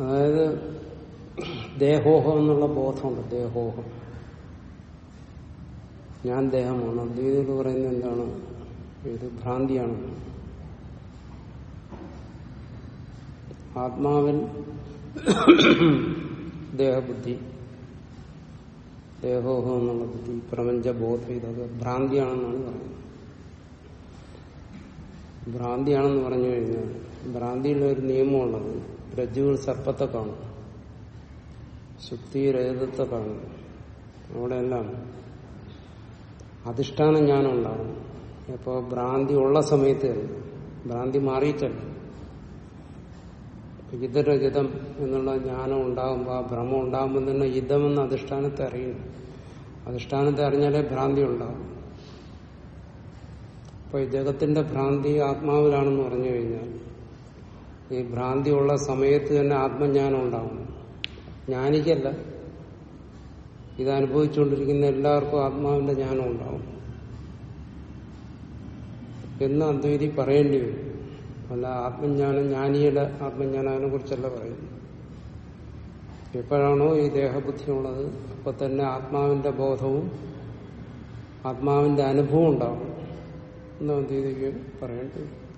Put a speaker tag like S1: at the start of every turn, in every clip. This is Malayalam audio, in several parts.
S1: അതായത് ദേഹോഹം എന്നുള്ള ബോധമുണ്ട് ദേഹോഹം. ഞാൻ ദേഹമാണ്. അദ്വൈതികൾ പറയുന്നത് എന്താണ്? ഇത് ഭ്രാന്തിയാണ്. ആത്മാവിൽ ദേഹബുദ്ധി ദേഹോഹം എന്നുള്ള ബുദ്ധി പ്രപഞ്ചബോധം ഇതൊക്കെ ഭ്രാന്തിയാണെന്നാണ് പറയുന്നത്. ഭ്രാന്തിയാണെന്ന് പറഞ്ഞു കഴിഞ്ഞാൽ ഭ്രാന്തിയുള്ള ഒരു നിയമമുള്ളത് രജ്ജുവിൽ സർപ്പത്തെ കാണും. ശുദ്ധി രഹിതത്തെ കാണും? അവിടെയെല്ലാം അധിഷ്ഠാന ജ്ഞാനം ഉണ്ടാകും ഭ്രാന്തി ഉള്ള സമയത്ത് ഭ്രാന്തി മാറിയിട്ടല്ല. ഇതരഹിതം എന്നുള്ള ജ്ഞാനം ഉണ്ടാകുമ്പോൾ ആ ഭ്രമം ഉണ്ടാകുമ്പോൾ തന്നെ ഹിതമെന്ന അധിഷ്ഠാനത്തെ അറിയുന്നു അധിഷ്ഠാനത്തെ അറിഞ്ഞാലേ ഭ്രാന്തി ഉണ്ടാകും അപ്പൊ ഈ ജഗത്തിന്റെ ഭ്രാന്തി ആത്മാവിലാണെന്ന് പറഞ്ഞു കഴിഞ്ഞാൽ ഈ ഭ്രാന്തി ഉള്ള സമയത്ത് തന്നെ ആത്മജ്ഞാനം ഉണ്ടാവും. ജ്ഞാനിക്കല്ല. ഇത് അനുഭവിച്ചുകൊണ്ടിരിക്കുന്ന എല്ലാവർക്കും ആത്മാവിന്റെ ജ്ഞാനം ഉണ്ടാവും. എന്ന് അദ്വൈതി പറയേണ്ടി വരും. അല്ല ആത്മജ്ഞാനം ജ്ഞാനിയുടെ ആത്മജ്ഞാനത്തിനെ കുറിച്ചല്ല പറയുന്നത്. എപ്പോഴാണോ ഈ ദേഹബുദ്ധിയുള്ളത് അപ്പൊ തന്നെ ആത്മാവിന്റെ ബോധവും ആത്മാവിന്റെ അനുഭവം ഉണ്ടാവും. എന്ന് അദ്വൈതിക്ക് പറയേണ്ടി വരും.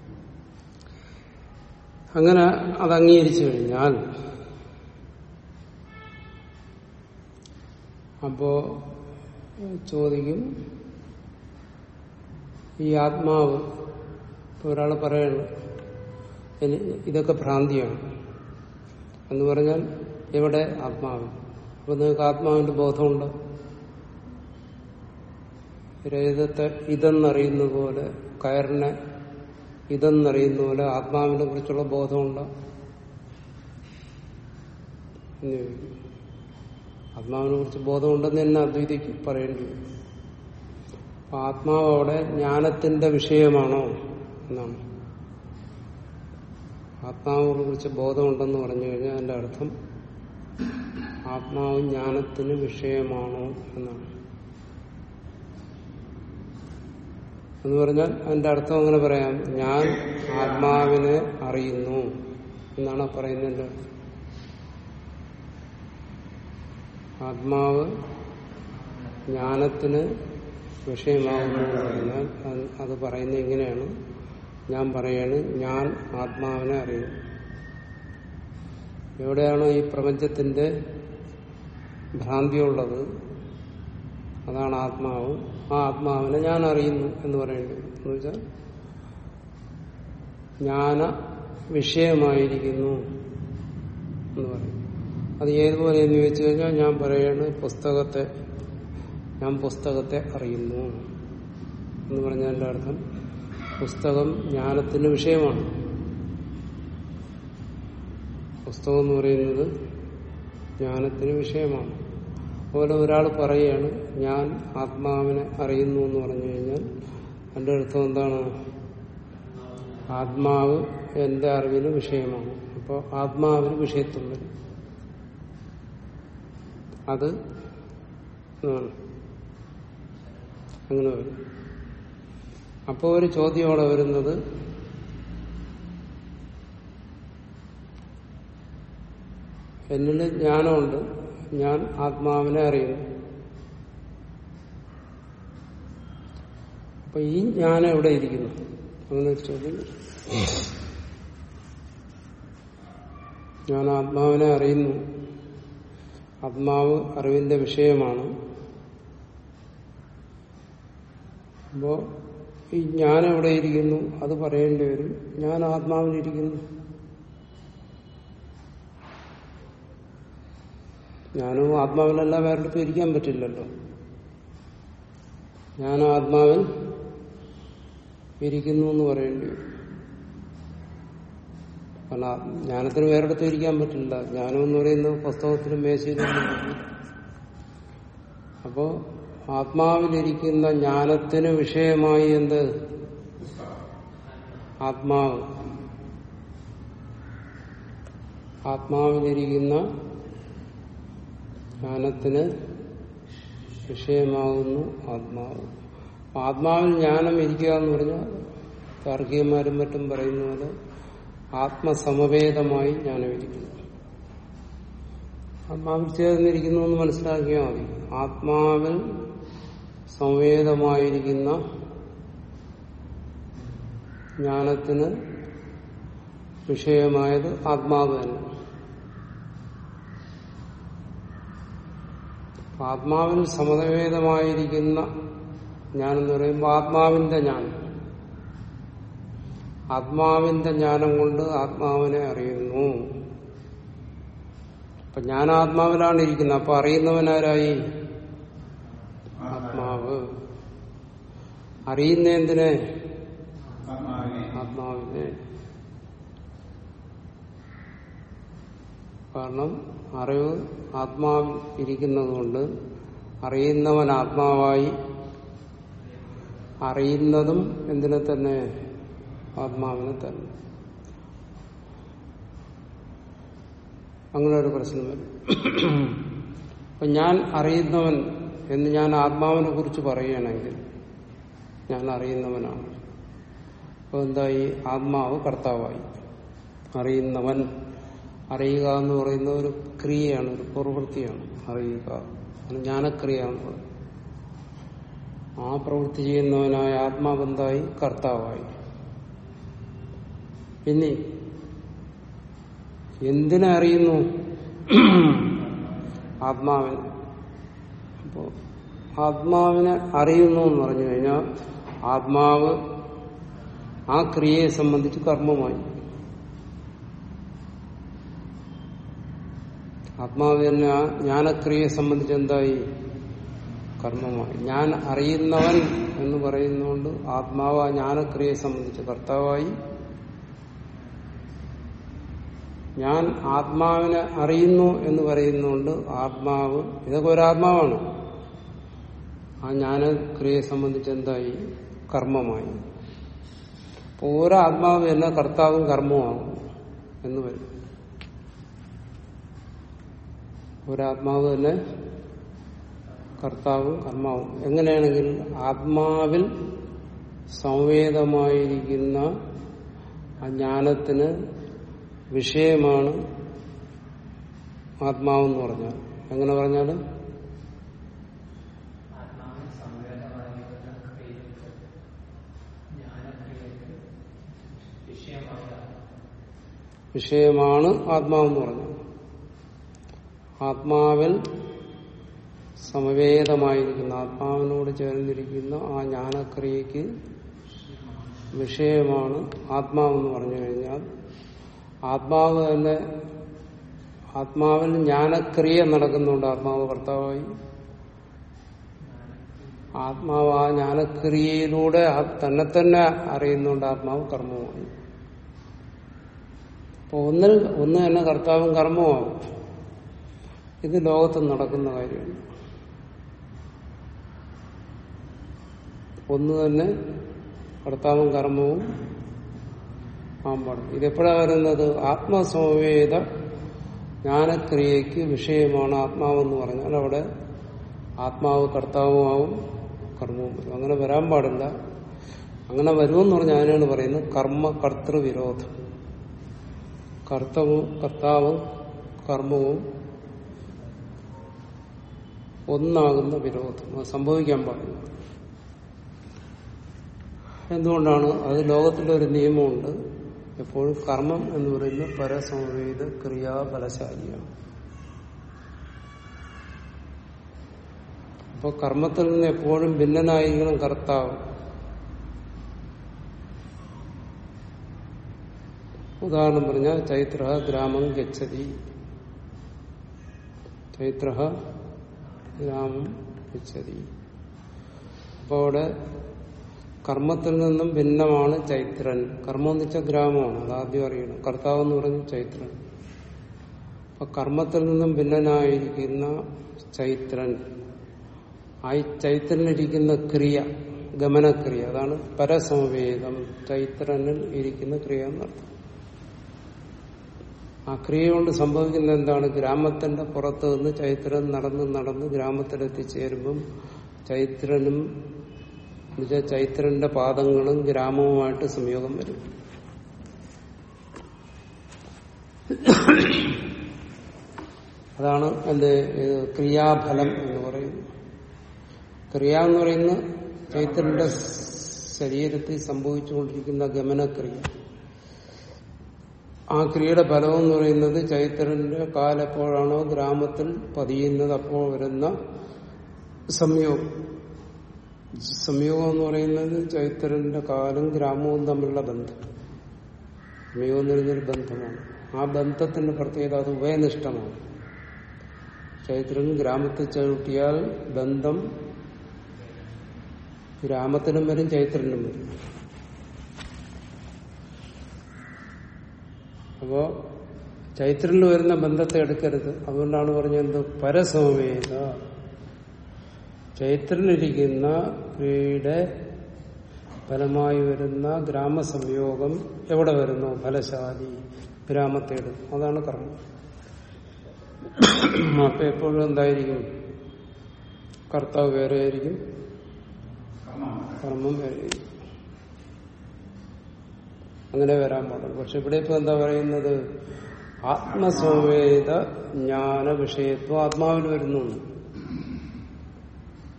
S1: അങ്ങനെ അത് അംഗീകരിച്ചു കഴിഞ്ഞാൽ അപ്പോ ചോദിക്കും ഈ ആത്മാവ് ഇപ്പൊ ഒരാൾ പറയണം "എനി- ഇതൊക്കെ ഭ്രാന്തിയാണ്. എന്ന് പറഞ്ഞാൽ എവിടെ ആത്മാവ്? അപ്പൊ നിങ്ങൾക്ക് ആത്മാവിന്റെ ബോധമുണ്ട്? രഹിതത്തെ ഇതെന്നറിയുന്ന പോലെ കയറിനെ ഇതെന്നറിയുന്ന പോലെ ആത്മാവിനെ കുറിച്ചുള്ള ബോധമുണ്ട്. ആത്മാവിനെ കുറിച്ച് ബോധമുണ്ടെന്ന് തന്നെ അദ്വൈതിക്ക് പറയേണ്ടി വരും. ആത്മാവ് അവിടെ ജ്ഞാനത്തിന്റെ വിഷയമാണോ എന്നാണ്. ആത്മാവിനെ കുറിച്ച് ബോധമുണ്ടെന്ന് പറഞ്ഞു കഴിഞ്ഞാൽ അതിന്റെ അർത്ഥം ആത്മാവ് ജ്ഞാനത്തിന് വിഷയമാണോ എന്നാണ്. എന്ന് പറഞ്ഞാൽ അതിന്റെ അർത്ഥം അങ്ങനെ പറയാം. ഞാൻ ആത്മാവിനെ അറിയുന്നു എന്നാണ് പറയുന്നതിന്റെ ആത്മാവ് ജ്ഞാനത്തിന് വിഷയമാകുന്നു പറഞ്ഞാൽ അത് പറയുന്നത് ഇങ്ങനെയാണ്. ഞാൻ പറയാണ് ഞാൻ ആത്മാവിനെ അറിയുന്നു. എവിടെയാണോ ഈ പ്രപഞ്ചത്തിന്റെ ഭ്രാന്തിയുള്ളത് അതാണ് ആത്മാവ്. ആ ആത്മാവിനെ ഞാൻ അറിയുന്നു എന്ന് പറയേണ്ടി വരും. എന്ന് വെച്ചാൽ ജ്ഞാന വിഷയമായിരിക്കുന്നു എന്ന് പറയും. അത് ഏതുപോലെ എന്ന് ചോദിച്ചു കഴിഞ്ഞാൽ ഞാൻ പറയാണ് പുസ്തകത്തെ ഞാൻ പുസ്തകത്തെ അറിയുന്നു എന്ന് പറഞ്ഞതിന്റെ അർത്ഥം? പുസ്തകം ജ്ഞാനത്തിന്റെ വിഷയമാണ്. പുസ്തകം എന്ന് പറയുന്നത് ജ്ഞാനത്തിന് വിഷയമാണ്. അതുപോലെ ഒരാൾ പറയുകയാണ് ഞാൻ ആത്മാവിനെ അറിയുന്നു എന്ന് പറഞ്ഞു കഴിഞ്ഞാൽ അതിന്റെ അർത്ഥം എന്താണ്? ആത്മാവ് എന്റെ അറിവിന് വിഷയമാണ്. അപ്പോൾ ആത്മാവിന് വിഷയത്വം വരും. അത് അങ്ങനെ വരും. അപ്പോൾ ഒരു ചോദ്യം അവിടെ വരുന്നത് എന്നിൽ ജ്ഞാനമുണ്ട് ഞാൻ ആത്മാവിനെ അറിയുന്നു. അപ്പൊ ഈ ഞാൻ എവിടെ ഇരിക്കുന്നു? അങ്ങനെ ചോദ്യം. ഞാൻ ആത്മാവിനെ അറിയുന്നു. ആത്മാവ് അറിവിന്റെ വിഷയമാണ്. അപ്പോ ഈ ഞാൻ എവിടെ ഇരിക്കുന്നു? അത് പറയേണ്ടി വരും. ഞാൻ ആത്മാവിലിരിക്കുന്നു ഞാനും ആത്മാവിലല്ല വേറെ ഇരിക്കാൻ പറ്റില്ലല്ലോ. ഞാൻ ആത്മാവിൽ ഇരിക്കുന്നു എന്ന് പറയേണ്ടി വരും. കാരണം ജ്ഞാനത്തിന് വേറെടുത്ത് ഇരിക്കാൻ പറ്റില്ല. ജ്ഞാനം എന്ന് പറയുന്നത് പുസ്തകത്തിലും മേശയിലും. അപ്പോ ആത്മാവിലിരിക്കുന്ന ജ്ഞാനത്തിന് വിഷയമായി എന്ത്? ആത്മാവ്. ആത്മാവിലിരിക്കുന്ന ജ്ഞാനത്തിന് വിഷയമാകുന്നു ആത്മാവ്. ആത്മാവിൽ ജ്ഞാനം ഇരിക്കുക എന്ന് പറഞ്ഞാൽ കാർഗികന്മാരും മറ്റും പറയുന്ന പോലെ ആത്മസമവേദമായി ജ്ഞാനമിരിക്കുന്നു. ആത്മാവിൽ ചേർന്നിരിക്കുന്നു എന്ന് മനസ്സിലാക്കിയാൽ മതി. ആത്മാവിൽ സംവേദമായിരിക്കുന്ന ജ്ഞാനത്തിന് വിഷയമായത് ആത്മാവ് തന്നെ. ആത്മാവിൽ സമതവേദമായിരിക്കുന്ന ജ്ഞാനെന്ന് പറയുമ്പോൾ ആത്മാവിന്റെ ജ്ഞാനം ആത്മാവിന്റെ ജ്ഞാനം കൊണ്ട് ആത്മാവിനെ അറിയുന്നു. അപ്പൊ ഞാൻ ആത്മാവിലാണ് ഇരിക്കുന്നത്. അപ്പൊ അറിയുന്നവനാരായി ആത്മാവ്. അറിയുന്ന എന്തിനെ
S2: ആത്മാവിനെ.
S1: കാരണം അറിവ് ആത്മാവിൽ ഇരിക്കുന്നതുകൊണ്ട് അറിയുന്നവൻ ആത്മാവായി അറിയുന്നതും എന്തിനെ തന്നെ? ആത്മാവിനെ തന്നെ. അങ്ങനെ ഒരു പ്രശ്നം വരും. അപ്പൊ ഞാൻ അറിയുന്നവൻ എന്ന് ഞാൻ ആത്മാവിനെ കുറിച്ച് പറയുകയാണെങ്കിൽ ഞാൻ അറിയുന്നവനാണ്. അപ്പൊ എന്തായി? ആത്മാവ് കർത്താവായി. അറിയുന്നവൻ അറിയുക എന്ന് പറയുന്ന ഒരു ക്രിയയാണ് ഒരു പ്രവൃത്തിയാണ് അറിയുക. ജ്ഞാനക്രിയാണ് ആ പ്രവൃത്തി ചെയ്യുന്നവനായ ആത്മാബന്ധായി കർത്താവായി. പിന്നെ എന്തിനെ അറിയുന്നു? ആത്മാവിനെ. അപ്പോ ആത്മാവിനെ അറിയുന്നു എന്ന് പറഞ്ഞു കഴിഞ്ഞാൽ ആത്മാവ് ആ ക്രിയയെ സംബന്ധിച്ച് കർമ്മമായി. ആത്മാവ് തന്നെ ആ ജ്ഞാനക്രിയയെ സംബന്ധിച്ച് എന്തായി? കർമ്മമായി. ഞാൻ അറിയുന്നവൻ എന്ന് പറയുന്നതുകൊണ്ട് ആത്മാവ് ആ ജ്ഞാനക്രിയയെ സംബന്ധിച്ച് കർത്താവായി. ഞാൻ ആത്മാവിനെ അറിയുന്നു എന്ന് പറയുന്നുകൊണ്ട് ആത്മാവ് ഇതൊക്കെ ഒരാത്മാവാണ്. ആ ജ്ഞാനക്രിയയെ സംബന്ധിച്ച് എന്തായി? കർമ്മമായി. ഓരോ ആത്മാവ് തന്നെ കർത്താവും കർമ്മമാകും എന്ന് വരും. ഒരാത്മാവ് തന്നെ കർത്താവും കർമാവും എങ്ങനെയാണെങ്കിൽ ആത്മാവിൽ സംവേദമായിരിക്കുന്ന ആ ജ്ഞാനത്തിന് വിഷയമാണ് ആത്മാവെന്ന് പറഞ്ഞാൽ. എങ്ങനെ പറഞ്ഞാൽ വിഷയമാണ് ആത്മാവെന്ന് പറഞ്ഞു ആത്മാവിൽ സമവേദമായിരിക്കുന്ന ആത്മാവിനോട് ചേർന്നിരിക്കുന്ന ആ ജ്ഞാനക്രിയക്ക് വിഷയമാണ് ആത്മാവെന്ന് പറഞ്ഞു കഴിഞ്ഞാൽ ആത്മാവ് തന്നെ ആത്മാവിൽ ജ്ഞാനക്രിയ നടക്കുന്നുണ്ട്. ആത്മാവ് കർത്താവായി. ആത്മാവ് ആ ജ്ഞാനക്രിയയിലൂടെ തന്നെ തന്നെ അറിയുന്നുണ്ട്. ആത്മാവ് കർമ്മമായി അപ്പൊ ഒന്നിൽ ഒന്ന് തന്നെ കർത്താവും കർമ്മമാകും ഇത് ലോകത്ത് നടക്കുന്ന കാര്യമാണ്. ഒന്ന് തന്നെ കർത്താവും കർമ്മവും ആമ്പാടും ഇതെപ്പോഴാണ് വരുന്നത്? ആത്മസമവേദ ജ്ഞാനക്രിയയ്ക്ക് വിഷയമാണ് ആത്മാവെന്ന് പറഞ്ഞാൽ അവിടെ ആത്മാവ് കർത്താവുമാവും കർമ്മവും വരും. അങ്ങനെ വരാൻ പാടില്ല. അങ്ങനെ വരുമെന്ന് പറഞ്ഞാൽ അതിനാണ് പറയുന്നത്. കർമ്മ കർത്തൃവിരോധം. കർത്തവും കർത്താവും കർമ്മവും ഒന്നാകുന്ന വിരോധം. അത് സംഭവിക്കാൻ പാടില്ല. എന്തുകൊണ്ടാണ്? അത് ലോകത്തിലൊരു നിയമമുണ്ട്. എപ്പോഴും കർമ്മം എന്ന് പറയുന്ന പരസമവേദ ക്രിയാബലശാലിയാണ്. അപ്പോൾ കർമ്മത്തിൽ നിന്ന് എപ്പോഴും ഭിന്നനായിരിക്കണം കർത്താവ്. ഉദാഹരണം പറഞ്ഞാൽ ചൈത്ര ഗ്രാമം ഗച്ഛതി. ചൈത്ര ഗ്രാമം ഉച്ചതി അപ്പോൾ അവിടെ കർമ്മത്തിൽ നിന്നും ഭിന്നമാണ് ചൈത്രൻ. കർമ്മം എന്ന് വെച്ചാൽ ഗ്രാമമാണ്. അതാദ്യം അറിയണം. കർത്താവ് എന്ന് പറഞ്ഞു ചൈത്രൻ. അപ്പൊ കർമ്മത്തിൽ നിന്നും ഭിന്നനായിരിക്കുന്ന ചൈത്രൻ. ആ ചൈത്രനിരിക്കുന്ന ക്രിയ ഗമനക്രിയ അതാണ് പരസംവേദം. ചൈത്രനിൽ ഇരിക്കുന്ന ക്രിയ എന്നർത്ഥം. ആ ക്രിയ കൊണ്ട് സംഭവിക്കുന്ന എന്താണ്? ഗ്രാമത്തിന്റെ പുറത്ത് നിന്ന് ചൈത്രൻ നടന്ന് നടന്ന് ഗ്രാമത്തിലെത്തിച്ചേരുമ്പം ചൈത്രനും എന്നുവെച്ചാൽ ചൈത്രന്റെ പാദങ്ങളും ഗ്രാമവുമായിട്ട് സംയോഗം വരും. അതാണ് എന്ത് ക്രിയാഫലം എന്ന് പറയുന്നത്. ക്രിയ എന്ന് പറയുന്ന ചൈത്രന്റെ ശരീരത്തിൽ സംഭവിച്ചുകൊണ്ടിരിക്കുന്ന ഗമനക്രിയ. ആ ക്രിയയുടെ ഫലം എന്ന് പറയുന്നത് ചൈത്രന്റെ കാലെപ്പോഴാണോ ഗ്രാമത്തിൽ പതിയുന്നത് അപ്പോൾ വരുന്ന സംയോഗം. സംയോഗം എന്ന് പറയുന്നത് ചൈത്രന്റെ കാലും ഗ്രാമവും തമ്മിലുള്ള ബന്ധം. സംയോഗം എന്ന് പറയുന്നൊരു ബന്ധമാണ്. ആ ബന്ധത്തിന്റെ പ്രത്യേകത അത് ഉഭയനിഷ്ഠമാണ്. ചൈത്രൻ ഗ്രാമത്തിൽ ചവിട്ടിയാൽ ബന്ധം ഗ്രാമത്തിനും വരും ചൈത്രനും വരും. അപ്പോ ചൈത്രനിൽ വരുന്ന ബന്ധത്തെ എടുക്കരുത്. അതുകൊണ്ടാണ് പറഞ്ഞത് പരസമവേദ ചൈത്രനിരിക്കുന്ന ക്രിയയുടെ ഫലമായി വരുന്ന ഗ്രാമസംയോഗം എവിടെ വരുന്നു? ഫലശാലി ഗ്രാമത്തെ എടുക്കും അതാണ് കർമ്മം. അപ്പൊ എപ്പോഴും എന്തായിരിക്കും? കർത്താവ് വേറെ ആയിരിക്കും കർമ്മം വേറെ ആയിരിക്കും അങ്ങനെ വരാൻ പാടില്ല പക്ഷെ ഇവിടെ ഇപ്പൊ എന്താ പറയുന്നത്? ആത്മസംവേദ ജ്ഞാന വിഷയത്വം ആത്മാവിൽ വരുന്നു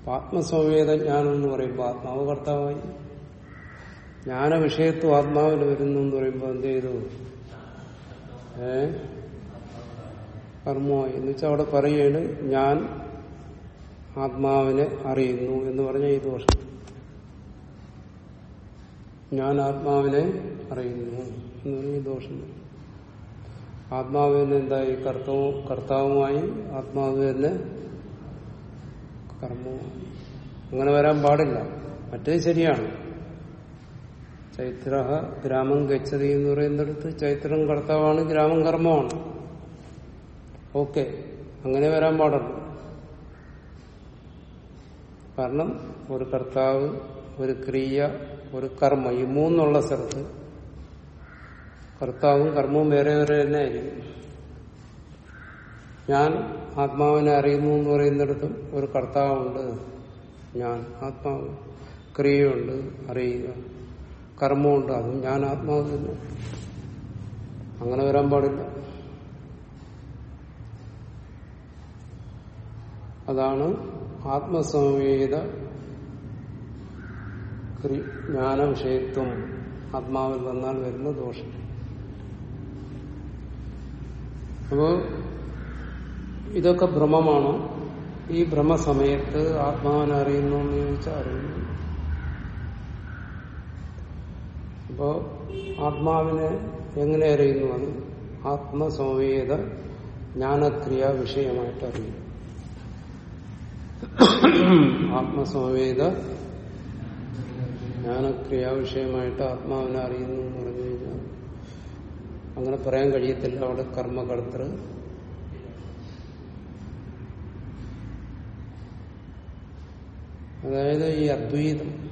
S1: ആത്മസംവേദ ജ്ഞാനം എന്ന് പറയുമ്പോൾ ആത്മാവ് കർത്താവായി. ജ്ഞാന വിഷയത്വം ആത്മാവിൽ വരുന്നു എന്ന് പറയുമ്പോൾ എന്ത് ചെയ്തു? ഏ? കർമ്മമായി. എന്ന് വെച്ചാൽ അവിടെ പറയുകയാണ് ഞാൻ ആത്മാവിനെ അറിയുന്നു എന്ന് പറഞ്ഞാൽ ഈ ദോഷം. ഞാൻ ആത്മാവിനെ അറിയുന്നു എന്ന് ദോഷം. ആത്മാവിന് എന്തായി കർത്തവും കർത്താവുമായി ആത്മാവ് തന്നെ കർമ്മവുമായി അങ്ങനെ വരാൻ പാടില്ല. മറ്റേ ശരിയാണ്. ചൈത്ര ഗ്രാമം ഗച്ഛതി എന്ന് പറയുന്നിടത്ത് ചൈത്രം കർത്താവാണ് ഗ്രാമം കർമ്മമാണ്. ഓക്കെ. അങ്ങനെ വരാൻ പാടുള്ളൂ. കാരണം ഒരു കർത്താവ് ഒരു ക്രിയ ഒരു കർമ്മ. ഈ മൂന്നുള്ള സ്ഥലത്ത് കർത്താവും കർമ്മവും വേറെ വേറെ തന്നെ ആയിരിക്കും ഞാൻ ആത്മാവിനെ അറിയുന്നു എന്ന് പറയുന്നിടത്തും ഒരു കർത്താവുണ്ട്. ഞാൻ ആത്മാവ് ക്രിയയുണ്ട് അറിയുക. കർമ്മമുണ്ട് അതും ഞാൻ ആത്മാവ് തന്നെ. അങ്ങനെ വരാൻ പാടില്ല. അതാണ് ആത്മസംവേദ ജ്ഞാന വിഷയത്വം ആത്മാവിൽ വന്നാൽ വരുന്ന ദോഷം. അപ്പോ ഇതൊക്കെ ഭ്രമമാണ്. ഈ ഭ്രമസമയത്ത് ആത്മാവിനെ അറിയുന്നു എന്ന് ചോദിച്ചാൽ അറിയുന്നു. അപ്പോ ആത്മാവിനെ എങ്ങനെ അറിയുന്നു അത്? ആത്മസംവേദ ജ്ഞാനക്രിയ വിഷയമായിട്ട് അറിയുന്നു. ആത്മസംവേദ ജ്ഞാനക്രിയാ വിഷയമായിട്ട് ആത്മാവിനെ അറിയുന്നു എന്ന് പറഞ്ഞു കഴിഞ്ഞാൽ അങ്ങനെ പറയാൻ കഴിയത്തില്ല. അവിടെ കർമ്മകർത്തൃ. അതായത് ഈ അദ്വൈതം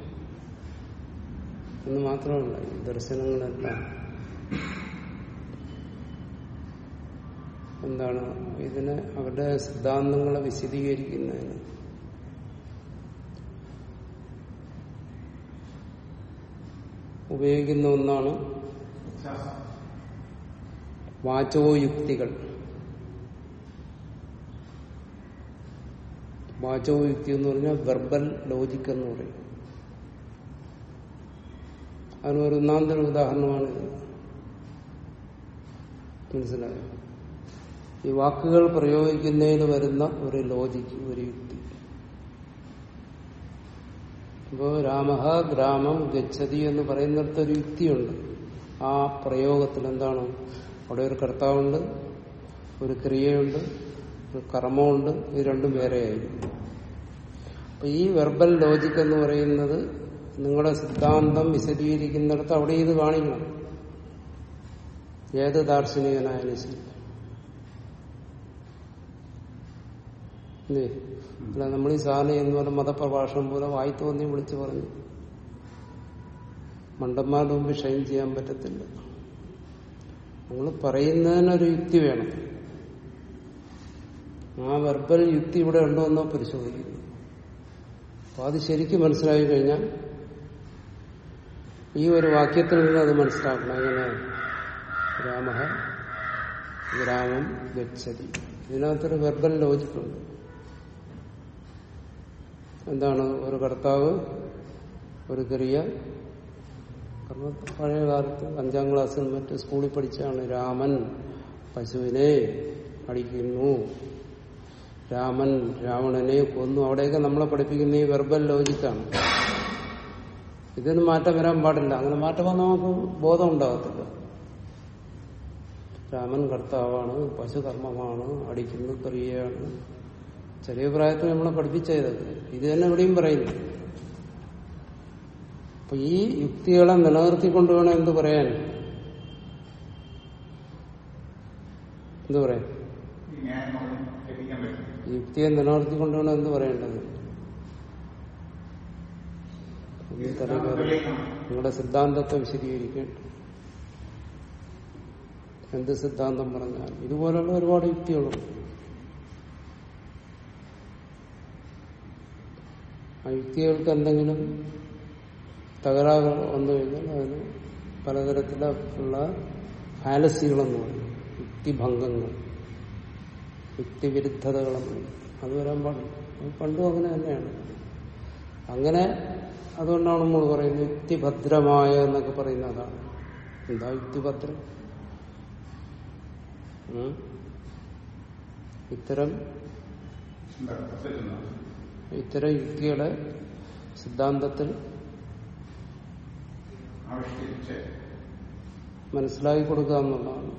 S1: എന്ന് മാത്രമല്ല ഈ ദർശനങ്ങളെല്ലാം. എന്താണ്? ഇതിനെ അവരുടെ സിദ്ധാന്തങ്ങളെ വിശദീകരിക്കുന്നതിന് ഉപയോഗിക്കുന്ന ഒന്നാണ് വാചോയുക്തികൾ. വാചോയുക്തി എന്ന് പറഞ്ഞാൽ വെർബൽ ലോജിക് എന്ന് പറയും. അതിന് ഒരു ഒന്നാന്തര ഉദാഹരണമാണിത്. മനസ്സിലായോ? ഈ വാക്കുകൾ പ്രയോഗിക്കുന്നതിന് വരുന്ന ഒരു ലോജിക് ഒരു യുക്തി ഇപ്പോ രാമ ഗ്രാമം ഗച്ഛതി എന്ന് പറയുന്നിടത്ത് ഒരു യുക്തിയുണ്ട്. ആ പ്രയോഗത്തിൽ എന്താണ്? അവിടെ ഒരു കർത്താവുണ്ട് ഒരു ക്രിയയുണ്ട് ഒരു കർമ്മമുണ്ട് ഇത് രണ്ടും വേറെയായിരിക്കും. അപ്പൊ ഈ വെർബൽ ലോജിക് എന്ന് പറയുന്നത് നിങ്ങളുടെ സിദ്ധാന്തം വിശദീകരിക്കുന്നിടത്ത് അവിടെ ഇത് കാണിക്കണം. ഏത് ദാർശനികനായാലും ശരി. ഇല്ലേ? അല്ല നമ്മൾ ഈ സാധനം എന്ന് പറഞ്ഞ മതപ്രഭാഷണം പോലെ വായി തോന്നി വിളിച്ചു പറഞ്ഞു. മണ്ടന്മാരുടെ മുമ്പ് ഷൈൻ ചെയ്യാൻ പറ്റത്തില്ല. നമ്മൾ പറയുന്നതിനൊരു യുക്തി വേണം. ആ വെർബൽ യുക്തി ഇവിടെ ഉണ്ടോ എന്നോ പരിശോധിക്കുന്നു. അപ്പൊ അത് ശരിക്കും മനസ്സിലായി കഴിഞ്ഞാൽ ഈ ഒരു വാക്യത്തിൽ നിന്ന് അത് മനസ്സിലാക്കണം. എങ്ങനെ? രാമ ഗ്രാമം ഗച്ഛതി. ഇതിനകത്തൊരു വെർബൽ ലോജിക്കുണ്ട്. എന്താണ് ഒരു കർത്താവ് ഒരു ക്രിയ പഴയ കാലത്ത് അഞ്ചാം ക്ലാസ്സിൽ മറ്റ് സ്കൂളിൽ പഠിച്ചാണ് രാമൻ. പശുവിനെ അടിക്കുന്നു. രാമൻ രാവണനെ കൊന്നു. അവിടെയൊക്കെ നമ്മളെ പഠിപ്പിക്കുന്ന ഈ വെർബൽ ലോജിക്കാണ് ഇതിന് മാറ്റം വരാൻ പാടില്ല. അങ്ങനെ മാറ്റം വന്നാൽ നമുക്ക് ബോധം ഉണ്ടാകത്തില്ല. രാമൻ കർത്താവാണ് പശുകർമ്മമാണ് അടിക്കുന്നു ക്രിയയാണ് ചെറിയ പ്രായത്തിൽ നമ്മളെ പഠിപ്പിച്ചത് ഇത് തന്നെ എവിടെയും പറയുന്നു. അപ്പൊ ഈ യുക്തികളെ നിലനിർത്തിക്കൊണ്ട് വേണം എന്ത് പറയാൻ? എന്ത്
S2: ലഭിക്കാൻ
S1: യുക്തിയെ നിലനിർത്തിക്കൊണ്ട് വേണം എന്ത് പറയേണ്ടത്? നിങ്ങളുടെ സിദ്ധാന്തത്തെ വിശദീകരിക്കേണ്ട എന്ത് സിദ്ധാന്തം പറഞ്ഞാൽ ഇതുപോലുള്ള ഒരുപാട് യുക്തികളുണ്ട് യുക്തികൾക്ക് എന്തെങ്കിലും തകരാറ് വന്നു കഴിഞ്ഞാൽ അതിന് പലതരത്തിലുള്ള ഫാലസികളെന്ന് പറയും. യുക്തിഭംഗങ്ങൾ യുക്തിവിരുദ്ധതകളെന്ന് പറയും. അത് വരാൻ പാടില്ല. പണ്ടും അങ്ങനെ തന്നെയാണ്. അങ്ങനെ അതുകൊണ്ടാണ് നമ്മൾ പറയുന്നത് യുക്തിഭദ്രമായ എന്നൊക്കെ പറയുന്ന അതാണ്. എന്താ യുക്തിഭദ്രം? ഇത്തരം ഇത്തരം യുക്തികളെ സിദ്ധാന്തത്തിൽ മനസ്സിലാക്കി കൊടുക്കുക എന്നുള്ളതാണ്.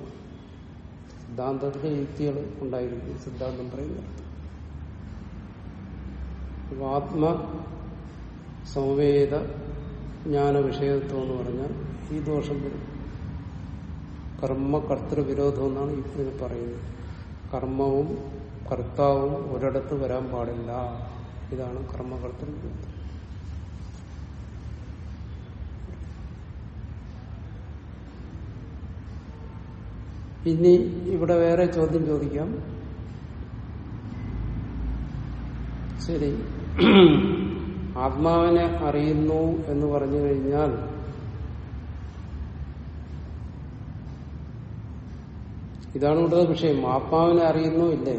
S1: സിദ്ധാന്തത്തിലെ യുക്തികൾ ഉണ്ടായിരിക്കും സിദ്ധാന്തം പറയുന്നത്. ആത്മ സംവേദ ജ്ഞാന വിഷയത്വം എന്ന് പറഞ്ഞാൽ ഈ ദോഷം വരും. കർമ്മ കർത്തൃവിരോധം എന്നാണ് ഇതിന് പറയുന്നത്. കർമ്മവും കർത്താവും ഒരിടത്ത് വരാൻ പാടില്ല. ഇതാണ് കർമ്മകർത്തൃ കർമ്മകർത്തൃവിരോധം ഇനി ഇവിടെ വേറെ ചോദ്യം ചോദിക്കാം. ശരി. ആത്മാവിനെ അറിയുന്നു എന്ന് പറഞ്ഞു കഴിഞ്ഞാൽ ഇതാണ് ഇവിടുത്തെ വിഷയം. ആത്മാവിനെ അറിയുന്നു ഇല്ലേ?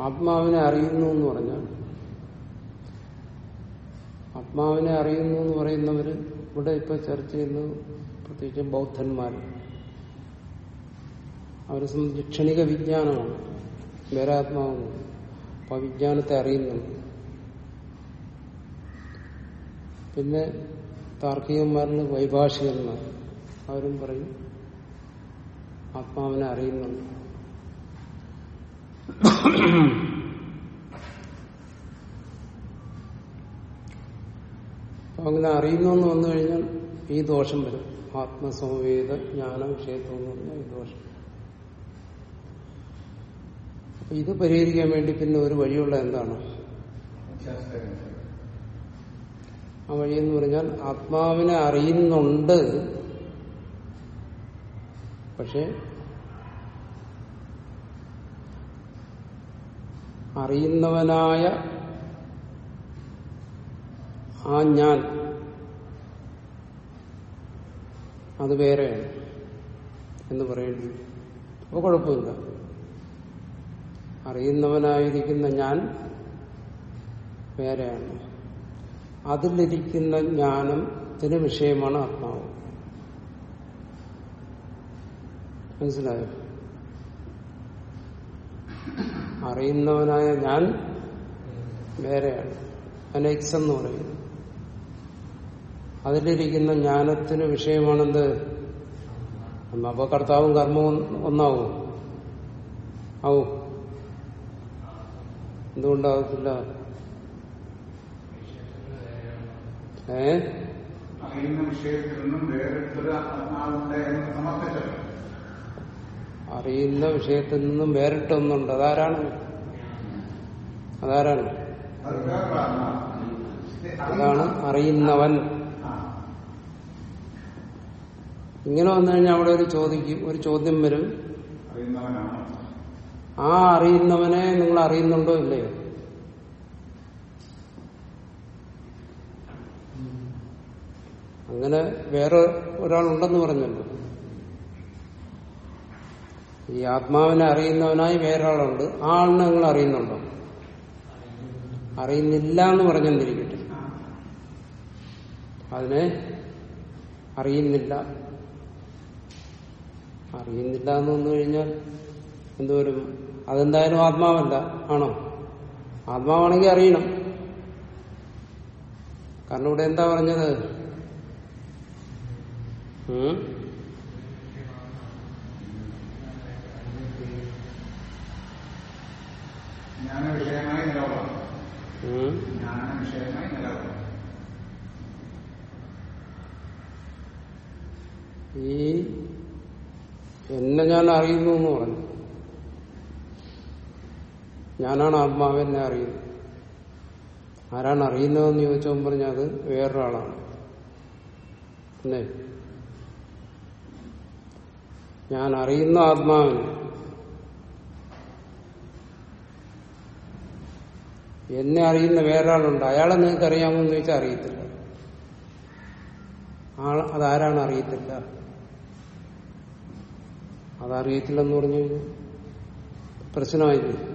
S1: ആത്മാവിനെ അറിയുന്നു എന്ന് പറഞ്ഞാൽ ആത്മാവിനെ അറിയുന്നു എന്ന് പറയുന്നവര് ഇവിടെ ഇപ്പൊ ചർച്ച ചെയ്യുന്നത് പ്രത്യേകിച്ചും ബൗദ്ധന്മാർ അവരെ സംബന്ധിച്ച് ക്ഷണിക വിജ്ഞാനമാണ്. വേറെ ആത്മാവെന്ന് അപ്പൊ ആ വിജ്ഞാനത്തെ അറിയുന്നുണ്ട്. പിന്നെ താർക്കികന്മാരിൽ വൈഭാഷികന്മാർ അവരും പറയും ആത്മാവിനെ അറിയുന്നുണ്ട്. അങ്ങനെ അറിയുന്നു വന്നു കഴിഞ്ഞാൽ ഈ ദോഷം വരും. ആത്മസംവേദ ജ്ഞാന വിഷയത്വം എന്ന് പറഞ്ഞാൽ ഈ ദോഷം. ഇത് പരിഹരിക്കാൻ വേണ്ടി പിന്നെ ഒരു വഴിയുള്ള എന്താണ്? ആ വഴിയെന്ന് പറഞ്ഞാൽ ആത്മാവിനെ അറിയുന്നുണ്ട് പക്ഷെ അറിയുന്നവനായ ആ ഞാൻ. അത് വേറെയാണ് എന്ന് പറയേണ്ടി അപ്പൊ കുഴപ്പമില്ല. അറിയുന്നവനായിരിക്കുന്ന ഞാൻ വേറെയാണ്. അതിലിരിക്കുന്ന ജ്ഞാനത്തിന് വിഷയമാണ് ആത്മാവ്. മനസ്സിലായോ? അറിയുന്നവനായ ഞാൻ വേറെയാണ്. അതിന് എന്ന് പറയുന്നു. അതിലിരിക്കുന്ന ജ്ഞാനത്തിന് വിഷയമാണെന്ത്? അപ്പൊ കർത്താവും കർമ്മവും ഒന്നാവും. ആവും. എന്തുകൊണ്ടാകത്തില്ല ഏ?
S2: അറിയുന്ന വിഷയത്തിൽ നിന്നും വേറിട്ടൊരു സമർത്ഥിച്ചല്ലോ
S1: അറിയുന്ന വിഷയത്തിൽ നിന്നും വേറിട്ടൊന്നുണ്ട്. അതാരാണ്? അതാരാണ്? അതാണ് അറിയുന്നവൻ. ഇങ്ങനെ വന്നു കഴിഞ്ഞാൽ അവിടെ ഒരു ചോദിക്കും ഒരു ചോദ്യം വരും. ആ അറിയുന്നവനെ നിങ്ങൾ അറിയുന്നുണ്ടോ ഇല്ലയോ? അങ്ങനെ വേറെ ഒരാളുണ്ടെന്ന് പറഞ്ഞല്ലോ. ഈ ആത്മാവിനെ അറിയുന്നവനായി വേറൊരാളുണ്ട്. ആ ആളിനെ നിങ്ങൾ അറിയുന്നുണ്ടോ? അറിയുന്നില്ല എന്ന് പറഞ്ഞെന്നിരിക്കട്ടെ അതിനെ അറിയുന്നില്ല. അറിയുന്നില്ല എന്ന് വന്നു കഴിഞ്ഞാൽ എന്തോരും അതെന്തായാലും ആത്മാവല്ല ആണോ? ആത്മാവാണെങ്കിൽ അറിയണം. കാരണം ഇവിടെ എന്താ പറഞ്ഞത്?
S2: ജ്ഞാന വിഷയമായി നിലകൊള്ളാം
S1: ഉം?
S2: ജ്ഞാന വിഷയമായി
S1: ഈ എന്നെ ഞാൻ അറിയുന്നു എന്ന് പറഞ്ഞു. ഞാനാണ് ആത്മാവെന്നെ അറിയുന്നത് ആരാണ് അറിയുന്നതെന്ന് ചോദിച്ചവൻ പറഞ്ഞാൽ അത് വേറൊരാളാണ്. അല്ലേ? ഞാൻ അറിയുന്ന ആത്മാവിനെ എന്നെ അറിയുന്ന വേറൊരാളുണ്ട്. അയാളെ നിങ്ങൾക്ക് അറിയാമോ എന്ന് ചോദിച്ചാൽ അറിയത്തില്ല. ആൾ അതാരാണ് അറിയത്തില്ല? അതറിയത്തില്ലെന്ന് പറഞ്ഞു. പ്രശ്നമായില്ലേ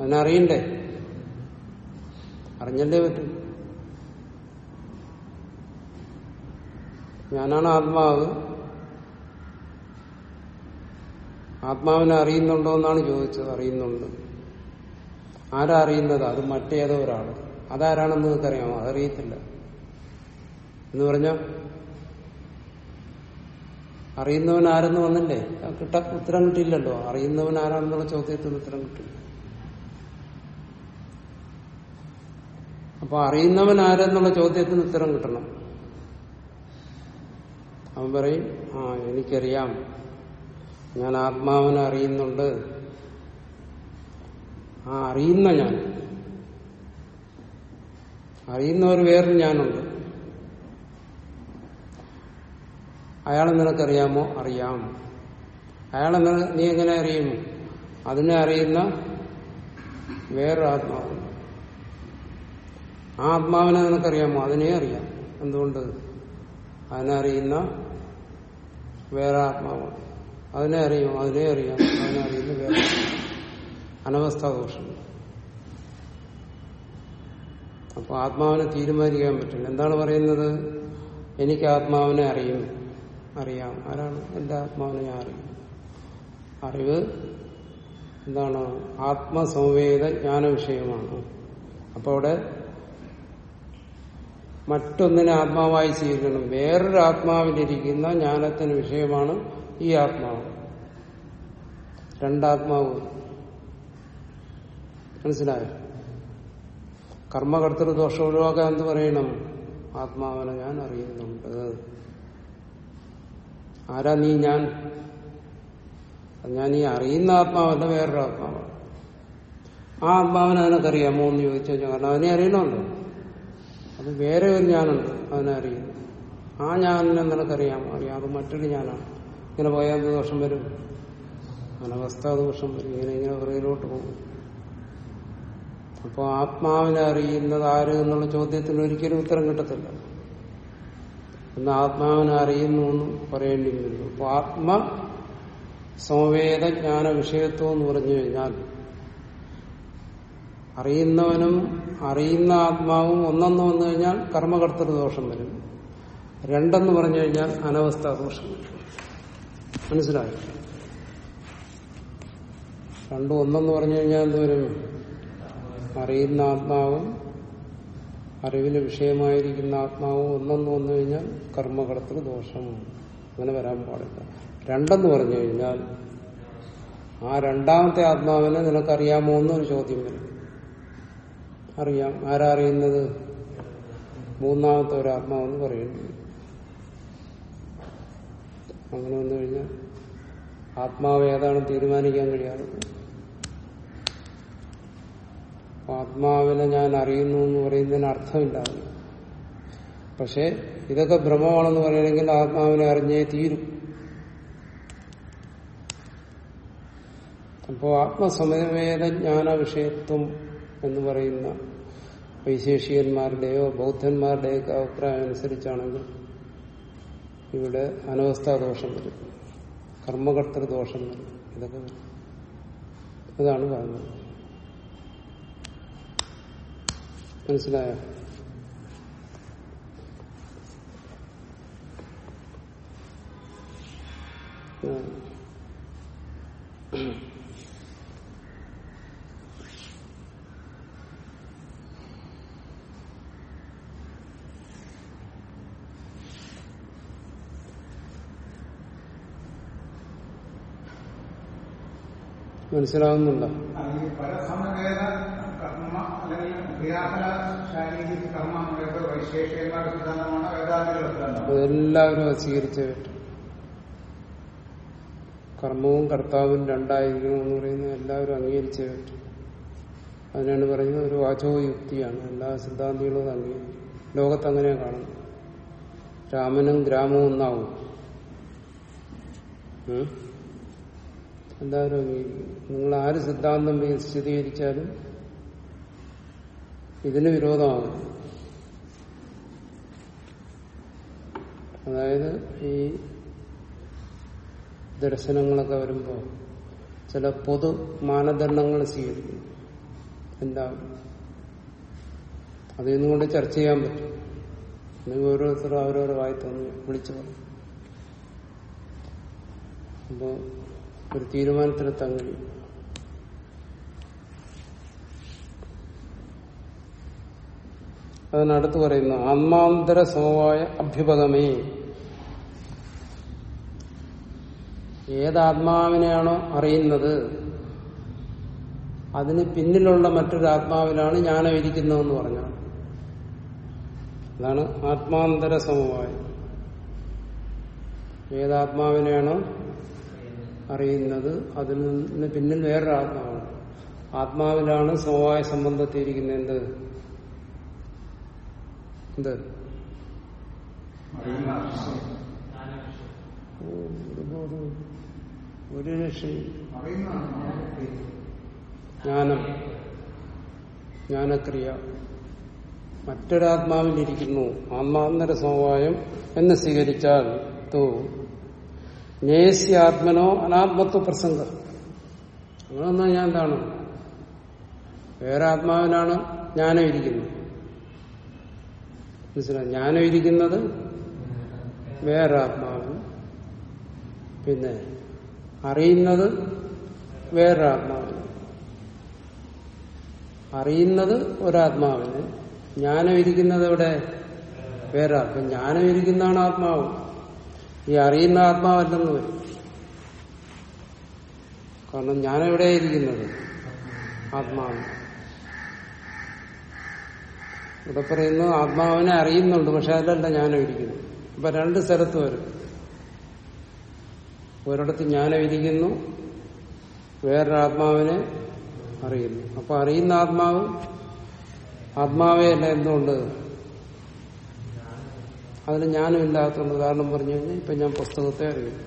S1: അതിനറിയണ്ടേ അറിഞ്ഞല്ലേ പറ്റും. ഞാനാണ് ആത്മാവ്. ആത്മാവിനെ അറിയുന്നുണ്ടോ എന്നാണ് ചോദിച്ചത്. അറിയുന്നുണ്ട്. ആരാ അറിയുന്നത് അത് മറ്റേതോ ഒരാൾ അതാരാണെന്ന് നിങ്ങൾക്കറിയാമോ? അതറിയത്തില്ല. എന്ന് പറഞ്ഞാൽ അറിയുന്നവൻ ആരെന്ന് വന്നില്ലേ? കിട്ട ഉത്തരം കിട്ടിയില്ലല്ലോ. അറിയുന്നവൻ ആരാണെന്നുള്ള ചോദ്യത്തിന് ഉത്തരം കിട്ടില്ല അപ്പൊ അറിയുന്നവൻ ആരെന്നുള്ള ചോദ്യത്തിന് ഉത്തരം കിട്ടണം. അവൻ പറയും ആ എനിക്കറിയാം. ഞാൻ ആത്മാവിനെ അറിയുന്നുണ്ട്. ആ അറിയുന്ന ഞാൻ. അറിയുന്ന ഒരു വേറൊരു ഞാനുണ്ട്. അയാളെ നിനക്കറിയാമോ? അറിയാം. അയാളെ നീ എങ്ങനെ അറിയും? അതിനെ അറിയുന്ന വേറൊരു ആത്മാവ്. ആ ആത്മാവിനെ നിനക്കറിയാമോ? അതിനെ അറിയാം. എന്തുകൊണ്ട്? അതിനെ അറിയുന്ന വേറെ ആത്മാവാണ്. അതിനെ അറിയാം അതിനെ അറിയാം. അതിനെ അറിയുന്ന വേറെ അനവസ്ഥാദോഷം. അപ്പൊ ആത്മാവിനെ തീരുമാനിക്കാൻ പറ്റില്ല. എന്താണ് പറയുന്നത്? എനിക്ക് ആത്മാവിനെ അറിയും. അറിയാം. ആരാണ്? എന്റെ ആത്മാവിനെ ഞാൻ അറിയും. അറിവ് എന്താണ്? ആത്മസംവേദ ജ്ഞാന വിഷയമാണ് അപ്പൊ അവിടെ മറ്റൊന്നിനെ ആത്മാവായി സ്വീകരിക്കണം. വേറൊരു ആത്മാവിലിരിക്കുന്ന ജ്ഞാനത്തിന് വിഷയമാണ് ഈ ആത്മാവ്. രണ്ടാത്മാവ്. മനസ്സിലായോ? കർമ്മകർത്തൃ ദോഷം ഒഴിവാക്കാൻ എന്ത് പറയണം? ആത്മാവനെ ഞാൻ അറിയുന്നുണ്ട്. ആരാ നീ ഞാൻ? ഞാൻ ഈ അറിയുന്ന ആത്മാവല്ല വേറൊരു ആത്മാവാണ്. ആ ആത്മാവിനെ നിനക്കറിയാമോ എന്ന് ചോദിച്ചു കഴിഞ്ഞാൽ. കാരണം അവനെ അറിയണമല്ലോ. അത് വേറെ ഒരു ഞാനുണ്ട് അവനെ അറിയുന്നു ആ ഞാനിനെ നിനക്കറിയാമോ അറിയാം. അത് മറ്റൊരു ഞാനാണ്. ഇങ്ങനെ പോയാൽ ദോഷം വരും? അനവസ്ഥ ദോഷം വരും. ഇങ്ങനെ ഇങ്ങനെ പുറകിലോട്ട് പോകും. അപ്പോൾ ആത്മാവിനെ അറിയുന്നത് ആര് എന്നുള്ള ചോദ്യത്തിന് ഒരിക്കലും ഉത്തരം കിട്ടത്തില്ല. എന്ന് ആത്മാവിനെ അറിയുന്നു എന്ന് പറയേണ്ടി വരുന്നു അപ്പോൾ ആത്മ സമവേദ ജ്ഞാന വിഷയത്വം എന്ന് പറഞ്ഞു കഴിഞ്ഞാൽ അറിയുന്നവനും അറിയുന്ന ആത്മാവും ഒന്നെന്ന് വന്നു കഴിഞ്ഞാൽ കർമ്മകർത്തൃ ദോഷം വരും. രണ്ടെന്ന് പറഞ്ഞു കഴിഞ്ഞാൽ അനവസ്ഥ ദോഷം വരും. മനസ്സിലായി? രണ്ടും ഒന്നെന്ന് പറഞ്ഞു കഴിഞ്ഞാൽ എന്തുവരും അറിയുന്ന ആത്മാവും അറിവിന് വിഷയമായിരിക്കുന്ന ആത്മാവും ഒന്നെന്ന് വന്നു കഴിഞ്ഞാൽ കർമ്മകടത്തിന് ദോഷം അങ്ങനെ വരാൻ പാടില്ല. രണ്ടെന്ന് പറഞ്ഞു കഴിഞ്ഞാൽ ആ രണ്ടാമത്തെ ആത്മാവിനെ നിനക്കറിയാമോ എന്നൊരു ചോദ്യം വരും. അറിയാം. ആരറിയുന്നത്? മൂന്നാമത്തെ ഒരു ആത്മാവെന്ന് പറയുന്നു. അങ്ങനെ വന്നു കഴിഞ്ഞാൽ ആത്മാവ് ഏതാണ് തീരുമാനിക്കാൻ കഴിയാതെ പോകും. അപ്പൊ ആത്മാവിനെ ഞാൻ അറിയുന്നു എന്ന് പറയുന്നതിന് അർത്ഥമില്ലാതെ. പക്ഷെ ഇതൊക്കെ ഭ്രമമാണെന്ന് പറയണമെങ്കിൽ ആത്മാവിനെ അറിഞ്ഞേ തീരും. അപ്പോ ആത്മസമയവേദ ജ്ഞാന വിഷയത്വം എന്ന് പറയുന്ന വൈശേഷികന്മാരുടെയോ ബൗദ്ധന്മാരുടെയൊക്കെ അഭിപ്രായം അനുസരിച്ചാണെങ്കിൽ ഇവിടെ അനവസ്ഥാദോഷം വരും. കർമ്മകർത്തൃദോഷം വരും. ഇതൊക്കെ വരും. അതാണ് പറഞ്ഞത് മനസ്സിലായോ. മനസ്സിലാവുന്നുണ്ടോ
S2: അല്ലെങ്കിൽ പല സമവേദ കർമ്മ അല്ലെങ്കിൽ ശാരീരിക
S1: അതെല്ലാവരും അത് സ്വീകരിച്ചേ പറ്റും കർമ്മവും കർത്താവും രണ്ടായിരിക്കണം എന്ന് പറയുന്നത് എല്ലാവരും അംഗീകരിച്ചേ പറ്റും അതിനാണ് പറയുന്നത് ഒരു വാചോ യുക്തിയാണ് എല്ലാ സിദ്ധാന്തികളും അത് അംഗീകരിക്കും ലോകത്ത് അങ്ങനെ കാണുന്നു രാമനും ഗ്രാമവും ഒന്നാവും? എല്ലാവരും അംഗീകരിക്കും. നിങ്ങൾ ആര് സിദ്ധാന്തം വിശദീകരിച്ചാലും ഇതിന് വിരോധമാകും അതായത് ഈ ദർശനങ്ങളൊക്കെ വരുമ്പോൾ ചില പൊതു മാനദണ്ഡങ്ങൾ സ്വീകരിക്കും. എന്താ അതിൽ നിന്നുകൊണ്ട് ചർച്ച ചെയ്യാൻ പറ്റും. നിങ്ങൾ ഓരോരുത്തരും അവരോട് വായി തോന്നി വിളിച്ചു പറയും. അപ്പോൾ ഒരു തീരുമാനത്തിലെത്താൻ കഴിയും. അതിനടുത്ത് പറയുന്നു ആത്മാന്തര സമവായ അഭ്യുപഗമേ. ഏതാത്മാവിനെയാണോ അറിയുന്നത് അതിന് പിന്നിലുള്ള മറ്റൊരു ആത്മാവിലാണ് ജ്ഞാനം ഇരിക്കുന്നതെന്ന് പറഞ്ഞാൽ അതാണ് ആത്മാന്തര സമവായം. ഏതാത്മാവിനെയാണോ അറിയുന്നത് അതിൽ നിന്ന് പിന്നിൽ വേറൊരു ആത്മാവാണ് ആത്മാവിലാണ് സമവായ സംബന്ധത്തിയിരിക്കുന്നത് എന്ത് എന്ത്? ഒരു രക്ഷയും ജ്ഞാനം. ജ്ഞാനക്രിയ. മറ്റൊരാത്മാവിലിരിക്കുന്നു. ആത്മാന്തര സമവായം എന്ന് സ്വീകരിച്ചാൽ തോ നേസ്യാത്മനോ അനാത്മത്വ പ്രസംഗം. അങ്ങനെ വന്നാൽ ഞാൻ എന്താണ് വേറെ ആത്മാവിനാണ് ജ്ഞാനം ഇരിക്കുന്നത്. മനസ്സിലായി ജ്ഞാനം ഇരിക്കുന്നത് വേറെ ആത്മാവ് പിന്നെ അറിയുന്നത് വേറെ ആത്മാവിന് അറിയുന്നത് ഒരാത്മാവിന്. ജ്ഞാനം ഇരിക്കുന്നത് എവിടെ? വേറെ അപ്പം ജ്ഞാനം ഇരിക്കുന്നതാണ് ആത്മാവ്. ഈ അറിയുന്ന ആത്മാവല്ലെന്ന് വരും. കാരണം ജ്ഞാനം എവിടെയാ ഇരിക്കുന്നത് ഇവിടെ പറയുന്നു ആത്മാവിനെ അറിയുന്നുണ്ട് പക്ഷെ അതിലല്ല ജ്ഞാനം ഇരിക്കുന്നു അപ്പൊ രണ്ട് സ്ഥലത്ത് വരും. ഒരിടത്ത് ജ്ഞാനം ഇരിക്കുന്നു വേറൊരു ആത്മാവിനെ അറിയുന്നു. അപ്പൊ അറിയുന്ന ആത്മാവ് ആത്മാവേ അല്ല എന്തുകൊണ്ട്? അതിന് ജ്ഞാനം ഇല്ലാത്തതുകൊണ്ട് കാരണം പറഞ്ഞു കഴിഞ്ഞാൽ ഇപ്പൊ ഞാൻ പുസ്തകത്തെ അറിയും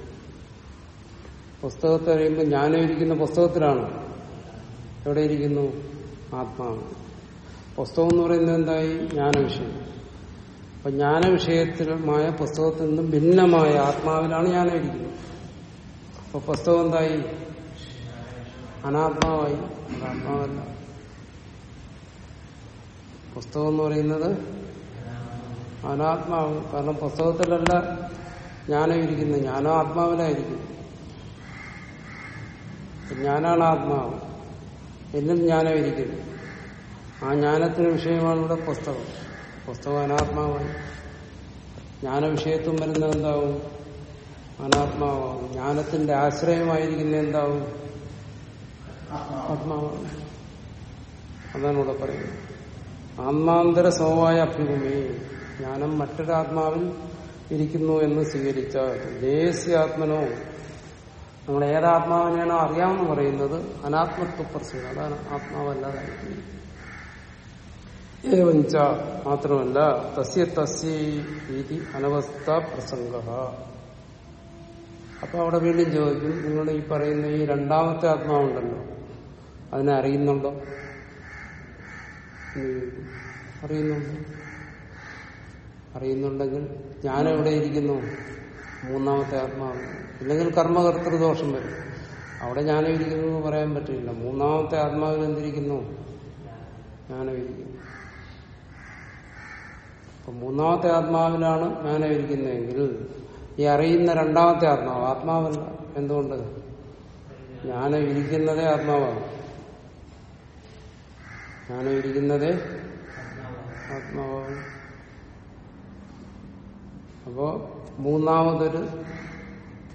S1: പുസ്തകത്തെ അറിയുമ്പോൾ ജ്ഞാനം ഇരിക്കുന്ന പുസ്തകത്തിലാണ്. എവിടെ ഇരിക്കുന്നു? ആത്മാവ്. പുസ്തകം എന്ന് പറയുന്നത് എന്തായി? ജ്ഞാനവിഷയം. അപ്പൊ ജ്ഞാനവിഷയത്തിലുമായ പുസ്തകത്തിൽ നിന്നും ഭിന്നമായ ആത്മാവിലാണ് ജ്ഞാനം ഇരിക്കുന്നത് അപ്പൊ പുസ്തകം എന്തായി? അനാത്മാവായി. ആത്മാവല്ല പുസ്തകം എന്ന് പറയുന്നത് അനാത്മാവ്. കാരണം പുസ്തകത്തിലല്ല ജ്ഞാനം ഇരിക്കുന്നത് ജ്ഞാനം ആത്മാവിലായിരിക്കും ഞാനാണ് ആത്മാവ് എന്നും ജ്ഞാനം ഇരിക്കുന്നു ആ ജ്ഞാനത്തിന് വിഷയമാണ് ഇവിടെ പുസ്തകം. പുസ്തകം അനാത്മാവാണ്. ജ്ഞാനവിഷയത്വം വരുന്നത് എന്താവും അനാത്മാവാകും ജ്ഞാനത്തിന്റെ ആശ്രയമായിരിക്കുന്ന എന്താവും? ആത്മാവാണ്. അതാണ് ഇവിടെ പറയുന്നത്. ആത്മാന്തര സമവായ അഭ്യുഗമേ ജ്ഞാനം മറ്റൊരാത്മാവിൽ ഇരിക്കുന്നു എന്ന് സ്വീകരിച്ചാൽ ദേശീയാത്മനോ നമ്മൾ ഏതാത്മാവിനെയാണോ അറിയാമെന്ന് പറയുന്നത് അനാത്മത്വ പ്രസംഗം അതാണ് ആത്മാവല്ലാതായിരിക്കുന്നത് ഏവഞ്ച മാത്രമല്ല തസ്യ തസ്യീതി അനവസ്ഥ പ്രസംഗ. അപ്പൊ അവിടെ വീണ്ടും ചോദിക്കും നിങ്ങൾ ഈ പറയുന്ന ഈ രണ്ടാമത്തെ ആത്മാവുണ്ടല്ലോ അതിനെ അറിയുന്നുണ്ടോ? അറിയുന്നുണ്ടോ. അറിയുന്നുണ്ടെങ്കിൽ ഞാൻ എവിടെ ഇരിക്കുന്നു? മൂന്നാമത്തെ ആത്മാവ്. ഇല്ലെങ്കിൽ കർമ്മകർത്തൃദോഷം വരും. അവിടെ ഞാനും ഇരിക്കുന്നു എന്ന് പറയാൻ പറ്റില്ല. മൂന്നാമത്തെ ആത്മാവിൽ എന്തിരിക്കുന്നു? ജ്ഞാനം ഇരിക്കുന്നു. മൂന്നാമത്തെ ആത്മാവിലാണ് ജ്ഞാനം ഇരിക്കുന്നതെങ്കിൽ ഈ അറിയുന്ന രണ്ടാമത്തെ ആത്മാവ് ആത്മാവല്ല. എന്തുകൊണ്ട്? ജ്ഞാനം ഇരിക്കുന്നതേ ആത്മാവാണ്. ജ്ഞാനം ഇരിക്കുന്നതേ ആത്മാവാണ്. അപ്പോ മൂന്നാമതൊരു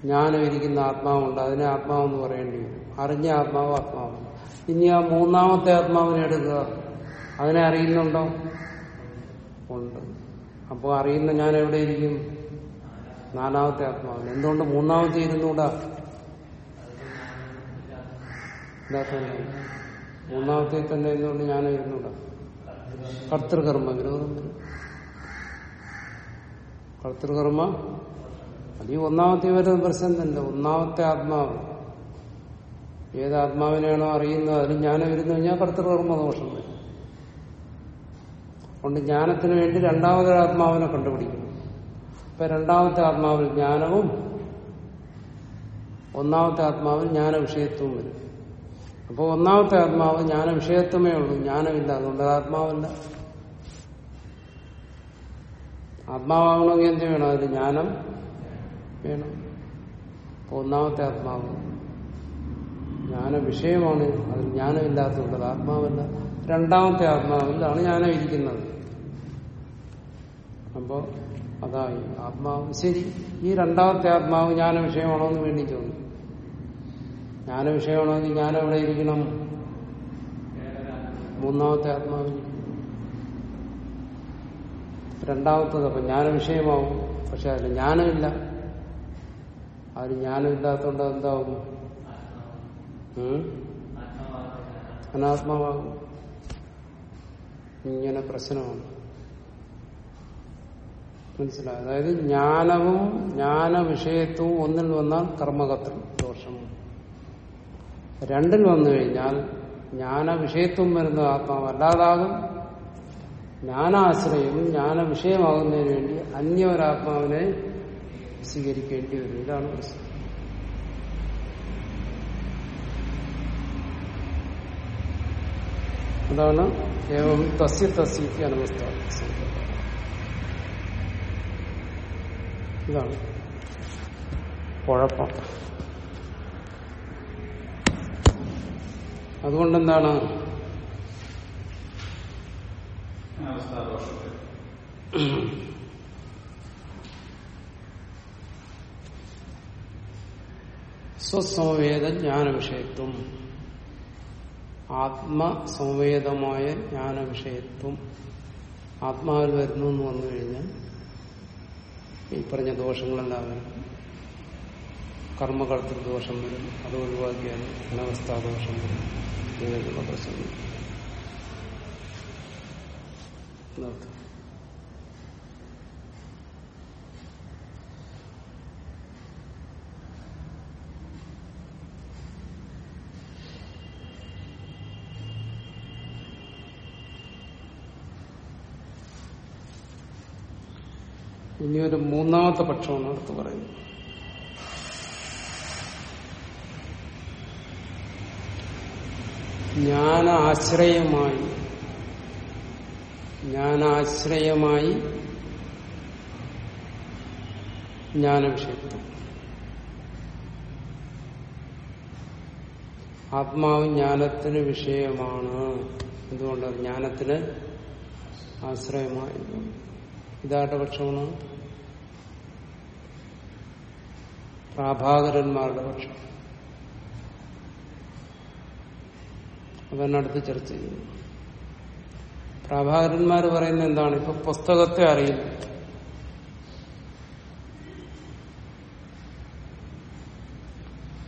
S1: ജ്ഞാനം ഇരിക്കുന്ന ആത്മാവുണ്ട്. അതിനെ ആത്മാവെന്ന് പറയേണ്ടി വരും. അറിഞ്ഞ ആത്മാവ് ആത്മാവ്. ഇനി ആ മൂന്നാമത്തെ ആത്മാവിനെ എടുക്കുക. അതിനെ അറിയുന്നുണ്ടോ? ഉണ്ട്. അപ്പോൾ അറിയുന്ന ഞാൻ എവിടെ ഇരിക്കും? നാലാമത്തെ ആത്മാവ് എന്തുകൊണ്ട് മൂന്നാമത്തെ ഇരുന്നൂടാ? മൂന്നാമത്തെ തന്നെ എന്തുകൊണ്ട് ഞാൻ ഇരുന്നൂടാ. കർത്തൃകർമ്മ. കർത്തൃകർമ്മ. അത് ഈ ഒന്നാമത്തെ വരുന്ന പ്രശ്നം തന്നെ ഒന്നാമത്തെ ആത്മാവ്. ഏത് ആത്മാവിനെയാണോ അറിയുന്നത് അതിൽ ജ്ഞാനം ഇരുന്നു കഴിഞ്ഞാൽ കർത്തൃകർമ്മ ദോഷം അതുകൊണ്ട് ജ്ഞാനത്തിന് വേണ്ടി രണ്ടാമതൊരു ആത്മാവിനെ കണ്ടുപിടിക്കുന്നു. ഇപ്പൊ രണ്ടാമത്തെ ആത്മാവിൽ ജ്ഞാനവും ഒന്നാമത്തെ ആത്മാവിൽ ജ്ഞാന വിഷയത്വവും വരും. അപ്പോൾ ഒന്നാമത്തെ ആത്മാവ് ജ്ഞാന വിഷയത്വമേ ഉള്ളൂ ജ്ഞാനമില്ല. അതുകൊണ്ട് അത് ആത്മാവല്ല. ആത്മാവാകണമെങ്കിൽ എന്ത് വേണം? അതിന് ജ്ഞാനം വേണം. അപ്പൊ ഒന്നാമത്തെ ആത്മാവ് ജ്ഞാന വിഷയമാണ് അതിൽ ജ്ഞാനമില്ലാത്തതുകൊണ്ട് ആത്മാവല്ല. രണ്ടാമത്തെ ആത്മാവിലാണ് ജ്ഞാനം ഇരിക്കുന്നത് അപ്പോ അതായി. ആത്മാവ് ശരി ഈ രണ്ടാമത്തെ ആത്മാവ് ജ്ഞാന വിഷയമാണോ എന്ന് വേണ്ടി തോന്നി ജ്ഞാന വിഷയമാണെങ്കിൽ ഞാൻ എവിടെ ഇരിക്കണം? മൂന്നാമത്തെ ആത്മാവിൽ. രണ്ടാമത്തത് അപ്പൊ ജ്ഞാന വിഷയമാവും. പക്ഷെ അതിൽ ജ്ഞാനമില്ല. അതിന് ജ്ഞാനമില്ലാത്തതുകൊണ്ട് എന്താവും? അനാത്മാവാകും. ഇങ്ങനെ പ്രശ്നമാണ്. മനസ്സിലായി. അതായത് ജ്ഞാനവും ജ്ഞാന വിഷയത്വവും ഒന്നിൽ വന്നാൽ കർമ്മകത്വം ദോഷം. രണ്ടിൽ വന്നു കഴിഞ്ഞാൽ ജ്ഞാന വിഷയത്വം വരുന്ന ആത്മാവല്ലാതാകും ജ്ഞാനാശ്രയവും ജ്ഞാനാശ്രയം ജ്ഞാന വിഷയമാകുന്നതിന് വേണ്ടി അന്യ ഒരാത്മാവിനെ സ്വീകരിക്കേണ്ടി വരും. ഇതാണ് പ്രശ്നം. അതാണ് ഏവം തസ്യ തസ്യക്ക് അനവസ്ഥ ഇതാണ്. കുഴപ്പം. അതുകൊണ്ടെന്താണ്?
S2: അവസ്ഥാദോഷത്തിൽ
S1: സ്വസംവേദ ജ്ഞാന വിഷയത്വം ആത്മസംവേദമായ ജ്ഞാന വിഷയത്വം ആത്മാവിൽ വരുന്നു എന്ന് വന്നു കഴിഞ്ഞാൽ ഈ പറഞ്ഞ ദോഷങ്ങളെല്ലാം വരും കർമ്മകർത്തൃ ദോഷം വരും അത് ഒഴിവാക്കിയാൽ അനവസ്ഥാദോഷം വരും. ഇങ്ങനെയുള്ള പ്രശ്നങ്ങൾ. എന്നർത്ഥം. ഇനി ഒരു മൂന്നാമത്തെ പക്ഷമാണ് അടുത്ത് പറയുന്നത്. ജ്ഞാനാശ്രയമായി ജ്ഞാനാശ്രയമായി ജ്ഞാനവിഷയത്വം. ആത്മാവ് ജ്ഞാനത്തിന് വിഷയമാണ്. എന്തുകൊണ്ട് ജ്ഞാനത്തിന് ആശ്രയമായി ഇതാരുടെ പക്ഷമാണ്? പ്രാഭാകരന്മാരുടെ പക്ഷം. അതാണ് അടുത്ത് ചർച്ച ചെയ്യുന്നത് പ്രാഭാകരന്മാർ പറയുന്നത് എന്താണ്? ഇപ്പൊ പുസ്തകത്തെ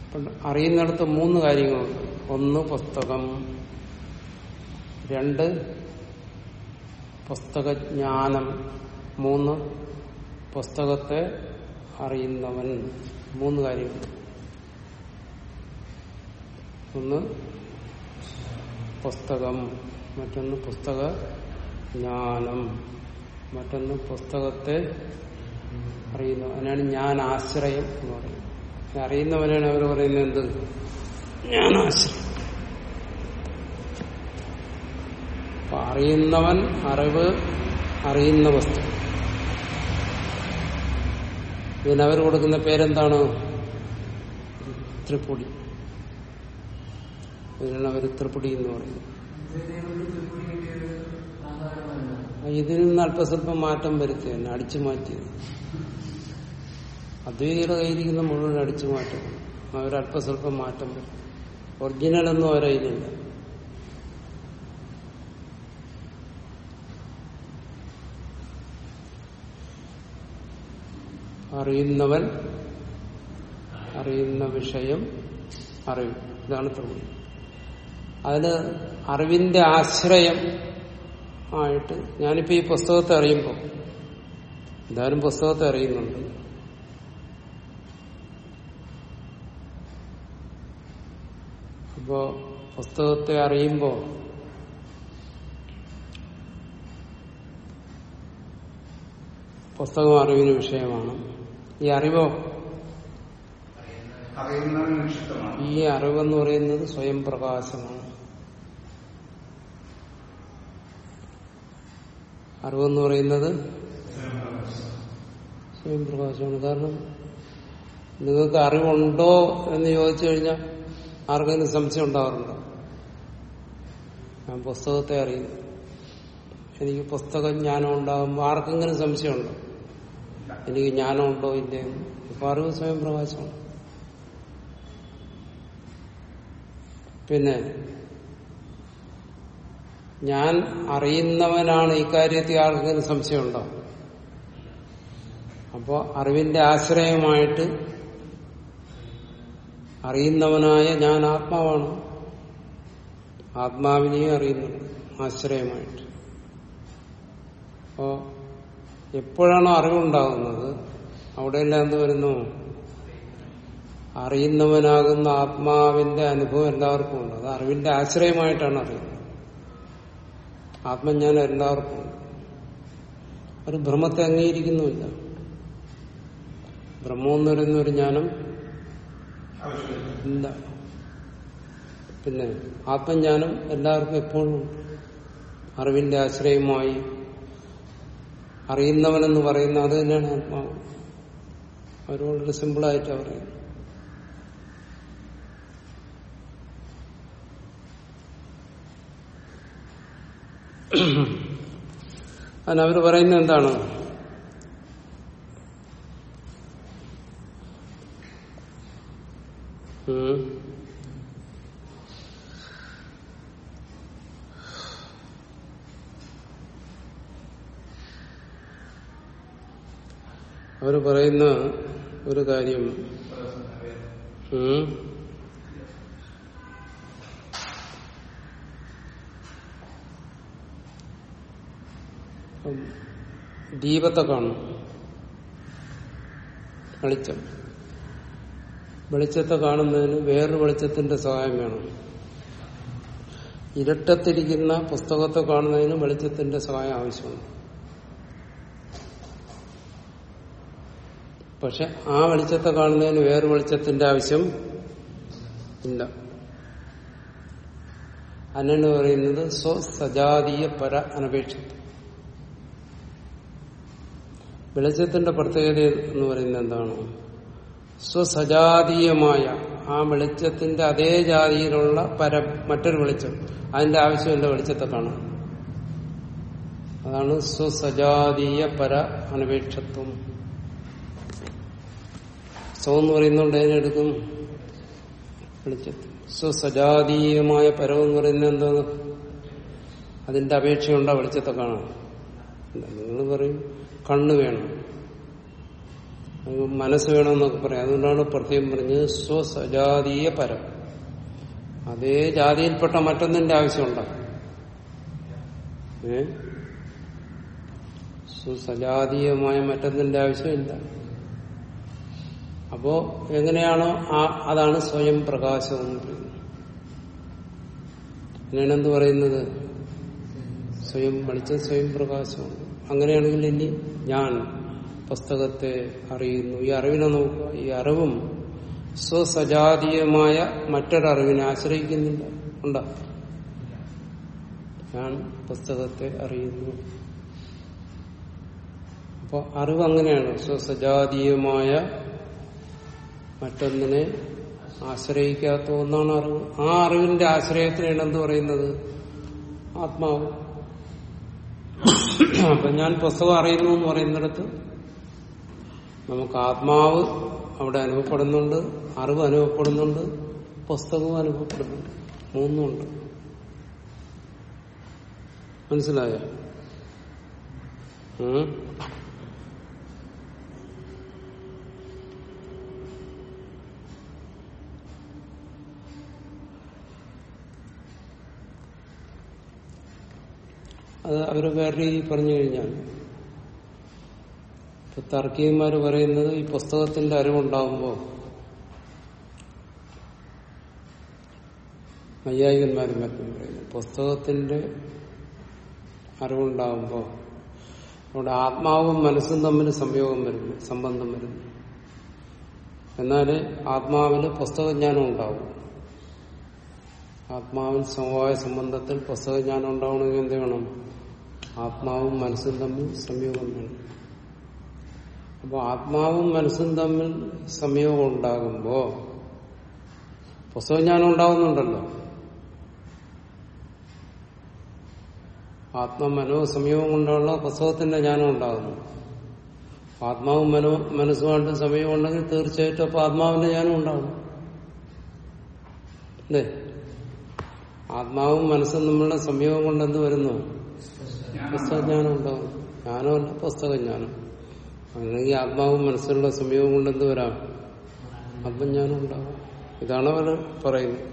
S1: ഇപ്പം അറിയുന്നിടത്ത് മൂന്ന് കാര്യങ്ങളുണ്ട്. ഒന്ന് പുസ്തകം രണ്ട് പുസ്തകജ്ഞാനം മൂന്ന് പുസ്തകത്തെ അറിയുന്നവൻ. മൂന്ന് കാര്യങ്ങൾ ഒന്ന് പുസ്തകം. മറ്റൊന്ന് പുസ്തക ജ്ഞാനം. മറ്റൊന്ന് പുസ്തകത്തെ അറിയുന്നു അതിനാണ് ഞാൻ ആശ്രയം എന്ന് പറയുന്നത്. അറിയുന്നവനാണ് അവർ പറയുന്നത് എന്ത്? ഞാൻ ആശ്രയം അറിയുന്നവൻ അറിവ് അറിയുന്ന വസ്തു. ഇതിനവർ കൊടുക്കുന്ന പേരെന്താണ്? ത്രിപുടി. ഇതിനാണ് അവർ ത്രിപുടി എന്ന് പറയുന്നത്. ഇതിൽ നിന്ന് അല്പസ്വല്പം മാറ്റം വരുത്തി തന്നെ അടിച്ചു മാറ്റിയത്. അദ്വൈതിയുടെ കയ്യിരിക്കുന്ന മുഴുവൻ അടിച്ചു മാറ്റം. അവരല്പസ്വല്പം മാറ്റം വരും. ഒറിജിനലൊന്നും അവരതിലില്ല. അറിയുന്നവൻ അറിയുന്ന വിഷയം അറിവ് ഇതാണ് ത്രിപുടി അതിന് അറിവിന്റെ ആശ്രയം ആയിട്ട് ഞാനിപ്പോ ഈ പുസ്തകത്തെ അറിയുമ്പോൾ എന്തായാലും പുസ്തകത്തെ അറിയുന്നുണ്ട്. അപ്പോ പുസ്തകത്തെ അറിയുമ്പോൾ പുസ്തകം അറിവിന് വിഷയമാണ്. ഈ അറിവോ? ഈ അറിവെന്ന് പറയുന്നത് സ്വയം പ്രകാശമാണ്. അറിവെന്ന് പറയുന്നത് സ്വയം പ്രകാശമാണ്. കാരണം നിങ്ങൾക്ക് അറിവുണ്ടോ എന്ന് ചോദിച്ചു കഴിഞ്ഞാൽ ആർക്കെങ്കിലും സംശയം ഉണ്ടാവാറുണ്ടോ? ഞാൻ പുസ്തകത്തെ അറിയുന്നു. എനിക്ക് പുസ്തകം ജ്ഞാനം ഉണ്ടാകുമ്പോൾ ആർക്കെങ്കിലും സംശയമുണ്ടോ എനിക്ക് ജ്ഞാനമുണ്ടോ ഇല്ലേ അപ്പൊ അറിവ് സ്വയം പ്രകാശമാണ് പിന്നെ ഞാൻ അറിയുന്നവനാണ് ഇക്കാര്യത്തിൽ ആർക്കെങ്കിലും സംശയമുണ്ടോ? അപ്പോ അറിവിന്റെ ആശ്രയമായിട്ട് അറിയുന്നവനായ ഞാൻ ആത്മാവാണ്. ആത്മാവിനെയും അറിയുന്നു ആശ്രയമായിട്ട്. അപ്പോ എപ്പോഴാണോ അറിവുണ്ടാകുന്നത് അവിടെയെല്ലാം എന്ത് വരുന്നു? അറിയുന്നവനാകുന്ന ആത്മാവിന്റെ അനുഭവം എല്ലാവർക്കും ഉണ്ട്. അത് അറിവിന്റെ ആശ്രയമായിട്ടാണ് അറിയുന്നത്. ആത്മജ്ഞാനം എല്ലാവർക്കും ഉണ്ട്. ഒരു ഭ്രമത്തെ അംഗീകരിക്കുന്നുമില്ല. ബ്രഹ്മം എന്ന് പറയുന്ന ഒരു ജ്ഞാനം ഇല്ല. പിന്നെ ആത്മജ്ഞാനം എല്ലാവർക്കും എപ്പോഴും. അറിവിന്റെ ആശ്രയമായി അറിയുന്നവനെന്ന് പറയുന്ന അത് തന്നെയാണ് ആത്മാവ്. അവർ വളരെ സിമ്പിളായിട്ടാണ് പറയുന്നത് അതിനവർ പറയുന്നത് എന്താണ്? ഉം. അവർ പറയുന്ന ഒരു കാര്യം. ദീപത്തെ കാണും. വെളിച്ചം. വെളിച്ചത്തെ കാണുന്നതിന് വേറൊരു വെളിച്ചത്തിന്റെ സഹായം വേണം. ഇരട്ടത്തിരിക്കുന്ന പുസ്തകത്തെ കാണുന്നതിന് വെളിച്ചത്തിന്റെ സഹായം ആവശ്യമുണ്ട് പക്ഷെ ആ വെളിച്ചത്തെ കാണുന്നതിന് വേറെ വെളിച്ചത്തിന്റെ ആവശ്യം ഇല്ല. അതിനാണ് പറയുന്നത് സ്വസജാതീയ പര അനപേക്ഷ വെളിച്ചത്തിന്റെ പ്രത്യേകത എന്ന് പറയുന്നത് എന്താണ്? സ്വസജാതീയമായ ആ വെളിച്ചത്തിന്റെ അതേ ജാതിയിലുള്ള പര മറ്റൊരു വെളിച്ചം. അതിന്റെ ആവശ്യമില്ല വെളിച്ചത്തെ കാണാൻ അതാണ് സ്വസജാതീയ പര അനപേക്ഷത്വം സ്വ എന്ന് പറയുന്നതുകൊണ്ട് വെളിച്ചത്തിൽ സ്വസജാതീയമായ പരം എന്ന് പറയുന്നത് എന്താണ് അതിന്റെ അപേക്ഷയുണ്ടാ? വെളിച്ചത്തെ കാണാൻ നിങ്ങൾ പറയും? കണ്ണ് വേണം. മനസ്സ് വേണം എന്നൊക്കെ പറയാം. അതുകൊണ്ടാണ് പ്രത്യേകം പറഞ്ഞത് സ്വസജാതീയ പരം. അതേ ജാതിയിൽപ്പെട്ട മറ്റൊന്നിന്റെ ആവശ്യമുണ്ടോ? ഏ? സുസജാതീയമായ മറ്റൊന്നിന്റെ ആവശ്യമില്ല. അപ്പോ എങ്ങനെയാണോ ആ അതാണ് സ്വയം പ്രകാശം എന്ന് പറയുന്നത്. അങ്ങനെയാണ് എന്ത് പറയുന്നത്? സ്വയം വെളിച്ചം സ്വയം പ്രകാശമാണ്. അങ്ങനെയാണെങ്കിൽ ഇനി ഞാൻ പുസ്തകത്തെ അറിയുന്നു. ഈ അറിവിനെ നോക്കുക ഈ അറിവും സ്വസജാതീയമായ മറ്റൊരറിവിനെ ആശ്രയിക്കുന്നില്ല. ഉണ്ടോ? ഞാൻ പുസ്തകത്തെ അറിയുന്നു. അപ്പോൾ അറിവ് അങ്ങനെയാണ്. സ്വസജാതീയമായ മറ്റൊന്നിനെ ആശ്രയിക്കാത്ത ഒന്നാണ് അറിവ്. ആ അറിവിന്റെ ആശ്രയത്തിനാണ് എന്ത് പറയുന്നത് ആത്മാവ്. അപ്പൊ ഞാൻ പുസ്തകം അറിയുന്നു എന്ന് പറയുന്നിടത്ത് നമുക്ക് ആത്മാവ് അവിടെ അനുഭവപ്പെടുന്നുണ്ട് അറിവ് അനുഭവപ്പെടുന്നുണ്ട് പുസ്തകവും അനുഭവപ്പെടുന്നുണ്ട്. മൂന്നുമുണ്ട്. മനസ്സിലായോ? അത് അവർ വേറെ രീതിയിൽ പറഞ്ഞു കഴിഞ്ഞാൽ. ഇപ്പൊ തർക്കീയന്മാര് പറയുന്നത് ഈ പുസ്തകത്തിന്റെ അറിവുണ്ടാകുമ്പോ നൈയായികന്മാരും മറ്റും പറയുന്നു പുസ്തകത്തിന്റെ അറിവുണ്ടാകുമ്പോ അവിടെ ആത്മാവും മനസ്സും തമ്മിൽ സംയോഗം വരുന്നു സംബന്ധം വരുന്നു. എന്നാൽ ആത്മാവിന് പുസ്തകജ്ഞാനം ഉണ്ടാവും. ആത്മാവിൽ സമവായ സംബന്ധത്തിൽ പുസ്തകജ്ഞാനം ഉണ്ടാവണമെങ്കിൽ എന്ത് വേണം? ആത്മാവും മനസ്സും തമ്മിൽ സംയോഗം വേണം അപ്പോൾ ആത്മാവും മനസ്സും തമ്മിൽ സംയോഗം ഉണ്ടാകുമ്പോ പുസ്തകജ്ഞാനം ഉണ്ടാകുന്നുണ്ടല്ലോ ആത്മമനോ സംയോഗം കൊണ്ടുള്ള പുസ്തകത്തിന്റെ ജ്ഞാനം ഉണ്ടാകുന്നു. ആത്മാവും മനോ മനസ്സുമായിട്ട് സമയം ഉണ്ടെങ്കിൽ തീർച്ചയായിട്ടും അപ്പൊ ആത്മാവിന്റെ ജ്ഞാനം ഉണ്ടാകും. അല്ലേ? ആത്മാവും മനസ്സും നമ്മളുടെ സംയോഗം കൊണ്ട് എന്ത് വരുന്നു? പുസ്തകജ്ഞാനം. ഉണ്ടാവും. ജ്ഞാനമല്ല പുസ്തകജ്ഞാനം. അല്ലെങ്കിൽ ആത്മാവും മനസ്സിലുള്ള സംയോഗം കൊണ്ട് എന്ത് വരാം? ആത്മജ്ഞാനം ഉണ്ടാവും. ഇതാണ് അവർ പറയുന്നത്.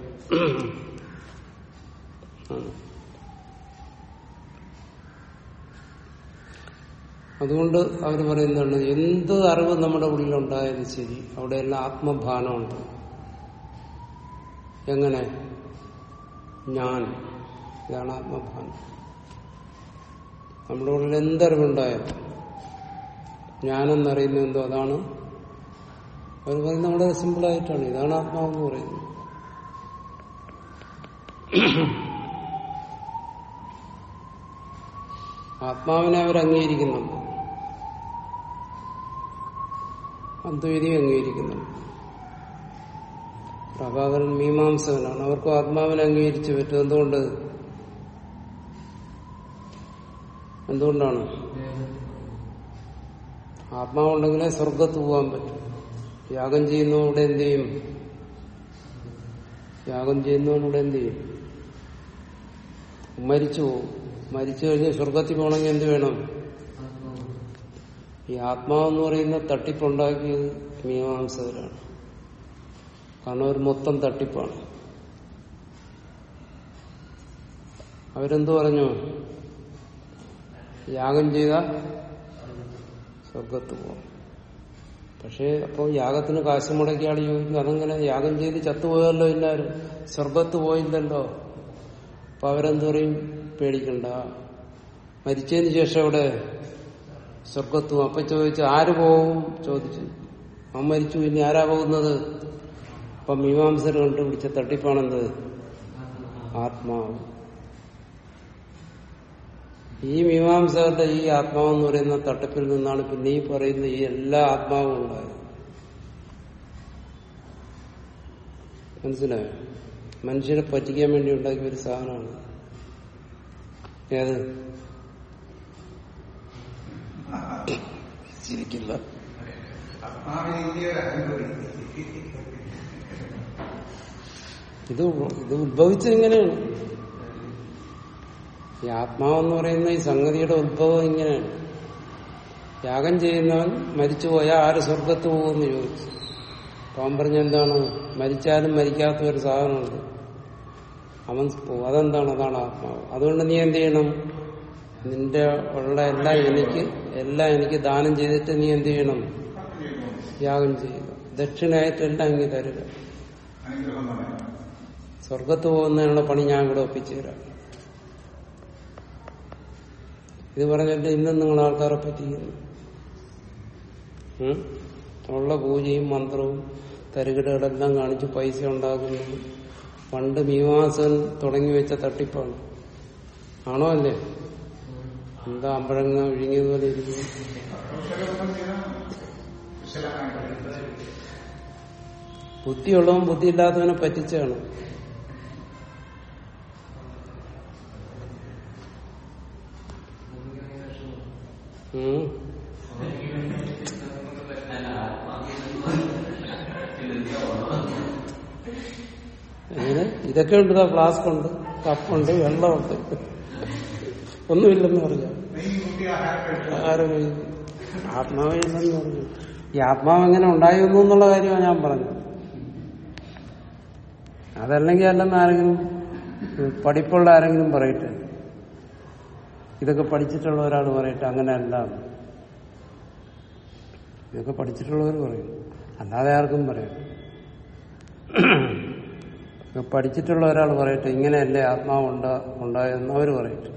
S1: അതുകൊണ്ട് അവർ പറയുന്നതാണ് എന്ത് അറിവ് നമ്മുടെ ഉള്ളിലുണ്ടായാലും ശരി അവിടെയെല്ലാം ആത്മഭാനമുണ്ട്. എങ്ങനെ? ഞാൻ ഇതാണ് ആത്മഭാനം നമ്മുടെ ഉള്ളിൽ എന്തറിവുണ്ടായാലും ഞാനെന്നറിയുന്നത് എന്തോ അതാണ്. അവർ പറയുന്നത് വളരെ സിമ്പിളായിട്ടാണ് ഇതാണ് ആത്മാവെന്ന് പറയുന്നത്. ആത്മാവിനെ അവർ അംഗീകരിക്കുന്നുണ്ട്. അദ്വൈതിയും അംഗീകരിക്കുന്നുണ്ട്. പ്രഭാകരൻ മീമാംസകനാണ്. അവർക്കും ആത്മാവിനെ അംഗീകരിച്ചു പറ്റും. എന്തുകൊണ്ട്? എന്തുകൊണ്ടാണ്? ആത്മാവുണ്ടെങ്കിലേ സ്വർഗത്ത് പോകാൻ പറ്റും. യാഗം ചെയ്യുന്നവരുടെ എന്ത് ചെയ്യും? യാഗം ചെയ്യുന്നവരുടെ എന്ത് ചെയ്യും? മരിച്ചു പോകും മരിച്ചു കഴിഞ്ഞ് സ്വർഗത്തിൽ പോകണമെങ്കിൽ എന്ത് വേണം? ഈ ആത്മാവെന്ന് പറയുന്ന തട്ടിപ്പുണ്ടാക്കിയത് മീമാംസകരാണ്. കാരണം അവർ മൊത്തം തട്ടിപ്പാണ്. അവരെന്തു പറഞ്ഞു? യാഗം ചെയ്ത സ്വർഗത്ത് പോകും പക്ഷേ അപ്പോൾ യാഗത്തിന് കാശ് മുടക്കിയാണ് ചോദിക്കുന്നത് ചോദിക്കും അതെങ്ങനെ യാഗം ചെയ്ത് ചത്തുപോയല്ലോ എല്ലാവരും. സ്വർഗത്ത് പോയില്ലല്ലോ. അപ്പൊ അവരെന്ത് പറയും? പേടിക്കണ്ട. മരിച്ചതിന് ശേഷം അവിടെ സ്വർഗത്തും അപ്പൊ ചോദിച്ചു ആര് പോവും? ചോദിച്ചു. അവൻ മരിച്ചു. ഇനി ആരാ പോകുന്നത്? അപ്പൊ മീമാംസർ കണ്ടുപിടിച്ച തട്ടിപ്പാണെന്ത്? ആത്മാവ്. ഈ മീമാംസകരുടെ ഈ ആത്മാവ് എന്ന് പറയുന്ന തട്ടിപ്പിൽ നിന്നാണ് പിന്നെ ഈ പറയുന്ന ഈ എല്ലാ ആത്മാവും ഉണ്ടായത്. മനസ്സിലായോ? മനുഷ്യരെ പറ്റിക്കാൻ വേണ്ടി ഉണ്ടാക്കിയ ഒരു സാധനമാണ്. ഏത്? ചിരിക്കില്ല
S2: അനുഭവിക്കും
S1: ഇത് ഇത് ഉത്ഭവിച്ചത് ഇങ്ങനെയാണ്. ഈ ആത്മാവെന്ന് പറയുന്ന ഈ സംഗതിയുടെ ഉത്ഭവം ഇങ്ങനെയാണ്. യാഗം ചെയ്യുന്നവൻ മരിച്ചുപോയാൽ ആര് സ്വർഗത്ത് പോകുമെന്ന് ചോദിച്ചു. അവൻ പറഞ്ഞ എന്താണ്? മരിച്ചാലും മരിക്കാത്ത ഒരു സാധനമുണ്ട്. അവൻ പോകും അതെന്താണ്? അതാണ് ആത്മാവ്. അതുകൊണ്ട് നീ എന്ത് ചെയ്യണം? നിന്റെ ഉള്ള എല്ലാം എനിക്ക് എല്ലാം എനിക്ക് ദാനം ചെയ്തിട്ട് നീ എന്ത് ചെയ്യണം? യാഗം ചെയ്യുക. ദക്ഷിണയായിട്ട് എല്ലാം ഇങ്ങനെ തരിക സ്വർഗത്ത് പോകുന്നതിനുള്ള പണി ഞാൻ ഇവിടെ ഒപ്പിച്ചു തരാം. ഇത് പറഞ്ഞിട്ട് ഇന്നും നിങ്ങൾ ആൾക്കാരെ പറ്റിക്കുന്നു? ഉള്ള പൂജയും മന്ത്രവും തരികിടകളെല്ലാം കാണിച്ച് പൈസ ഉണ്ടാക്കുന്നു പണ്ട് മീമാസൻ തുടങ്ങി വെച്ച തട്ടിപ്പാണ്. ആണോ അല്ലേ? എന്താ അമ്പഴങ്ങ ഒഴുങ്ങിയതുപോലെ ഇരിക്കുന്നു? ബുദ്ധിയുള്ളവൻ ബുദ്ധിയില്ലാത്തവനെ പറ്റിച്ചാണ്. ഉം. എങ്ങനെ ഇതൊക്കെ ഉണ്ട് ഫ്ലാസ്ക് ഉണ്ട് കപ്പുണ്ട് വെള്ളമുണ്ട് ഒന്നുമില്ലെന്ന് പറഞ്ഞു. ആത്മാവില്ലെന്ന് പറഞ്ഞു. ഈ ആത്മാവ് എങ്ങനെ ഉണ്ടായിരുന്നു എന്നുള്ള കാര്യമാണ് ഞാൻ പറഞ്ഞത്. അതല്ലെങ്കിൽ അല്ലെന്ന് ആരെങ്കിലും പഠിപ്പുള്ള ആരെങ്കിലും പറയട്ടെ. ഇതൊക്കെ പഠിച്ചിട്ടുള്ളവരാണ് പറയട്ടെ അങ്ങനെ അല്ല ഇതൊക്കെ പഠിച്ചിട്ടുള്ളവർ പറയും. അല്ലാതെ ആർക്കും പറയാം. പഠിച്ചിട്ടുള്ള ഒരാൾ പറയട്ടെ ഇങ്ങനെയല്ലേ ആത്മാവ് ഉണ്ടാ ഉണ്ടായെന്ന് അവർ പറയട്ടെ.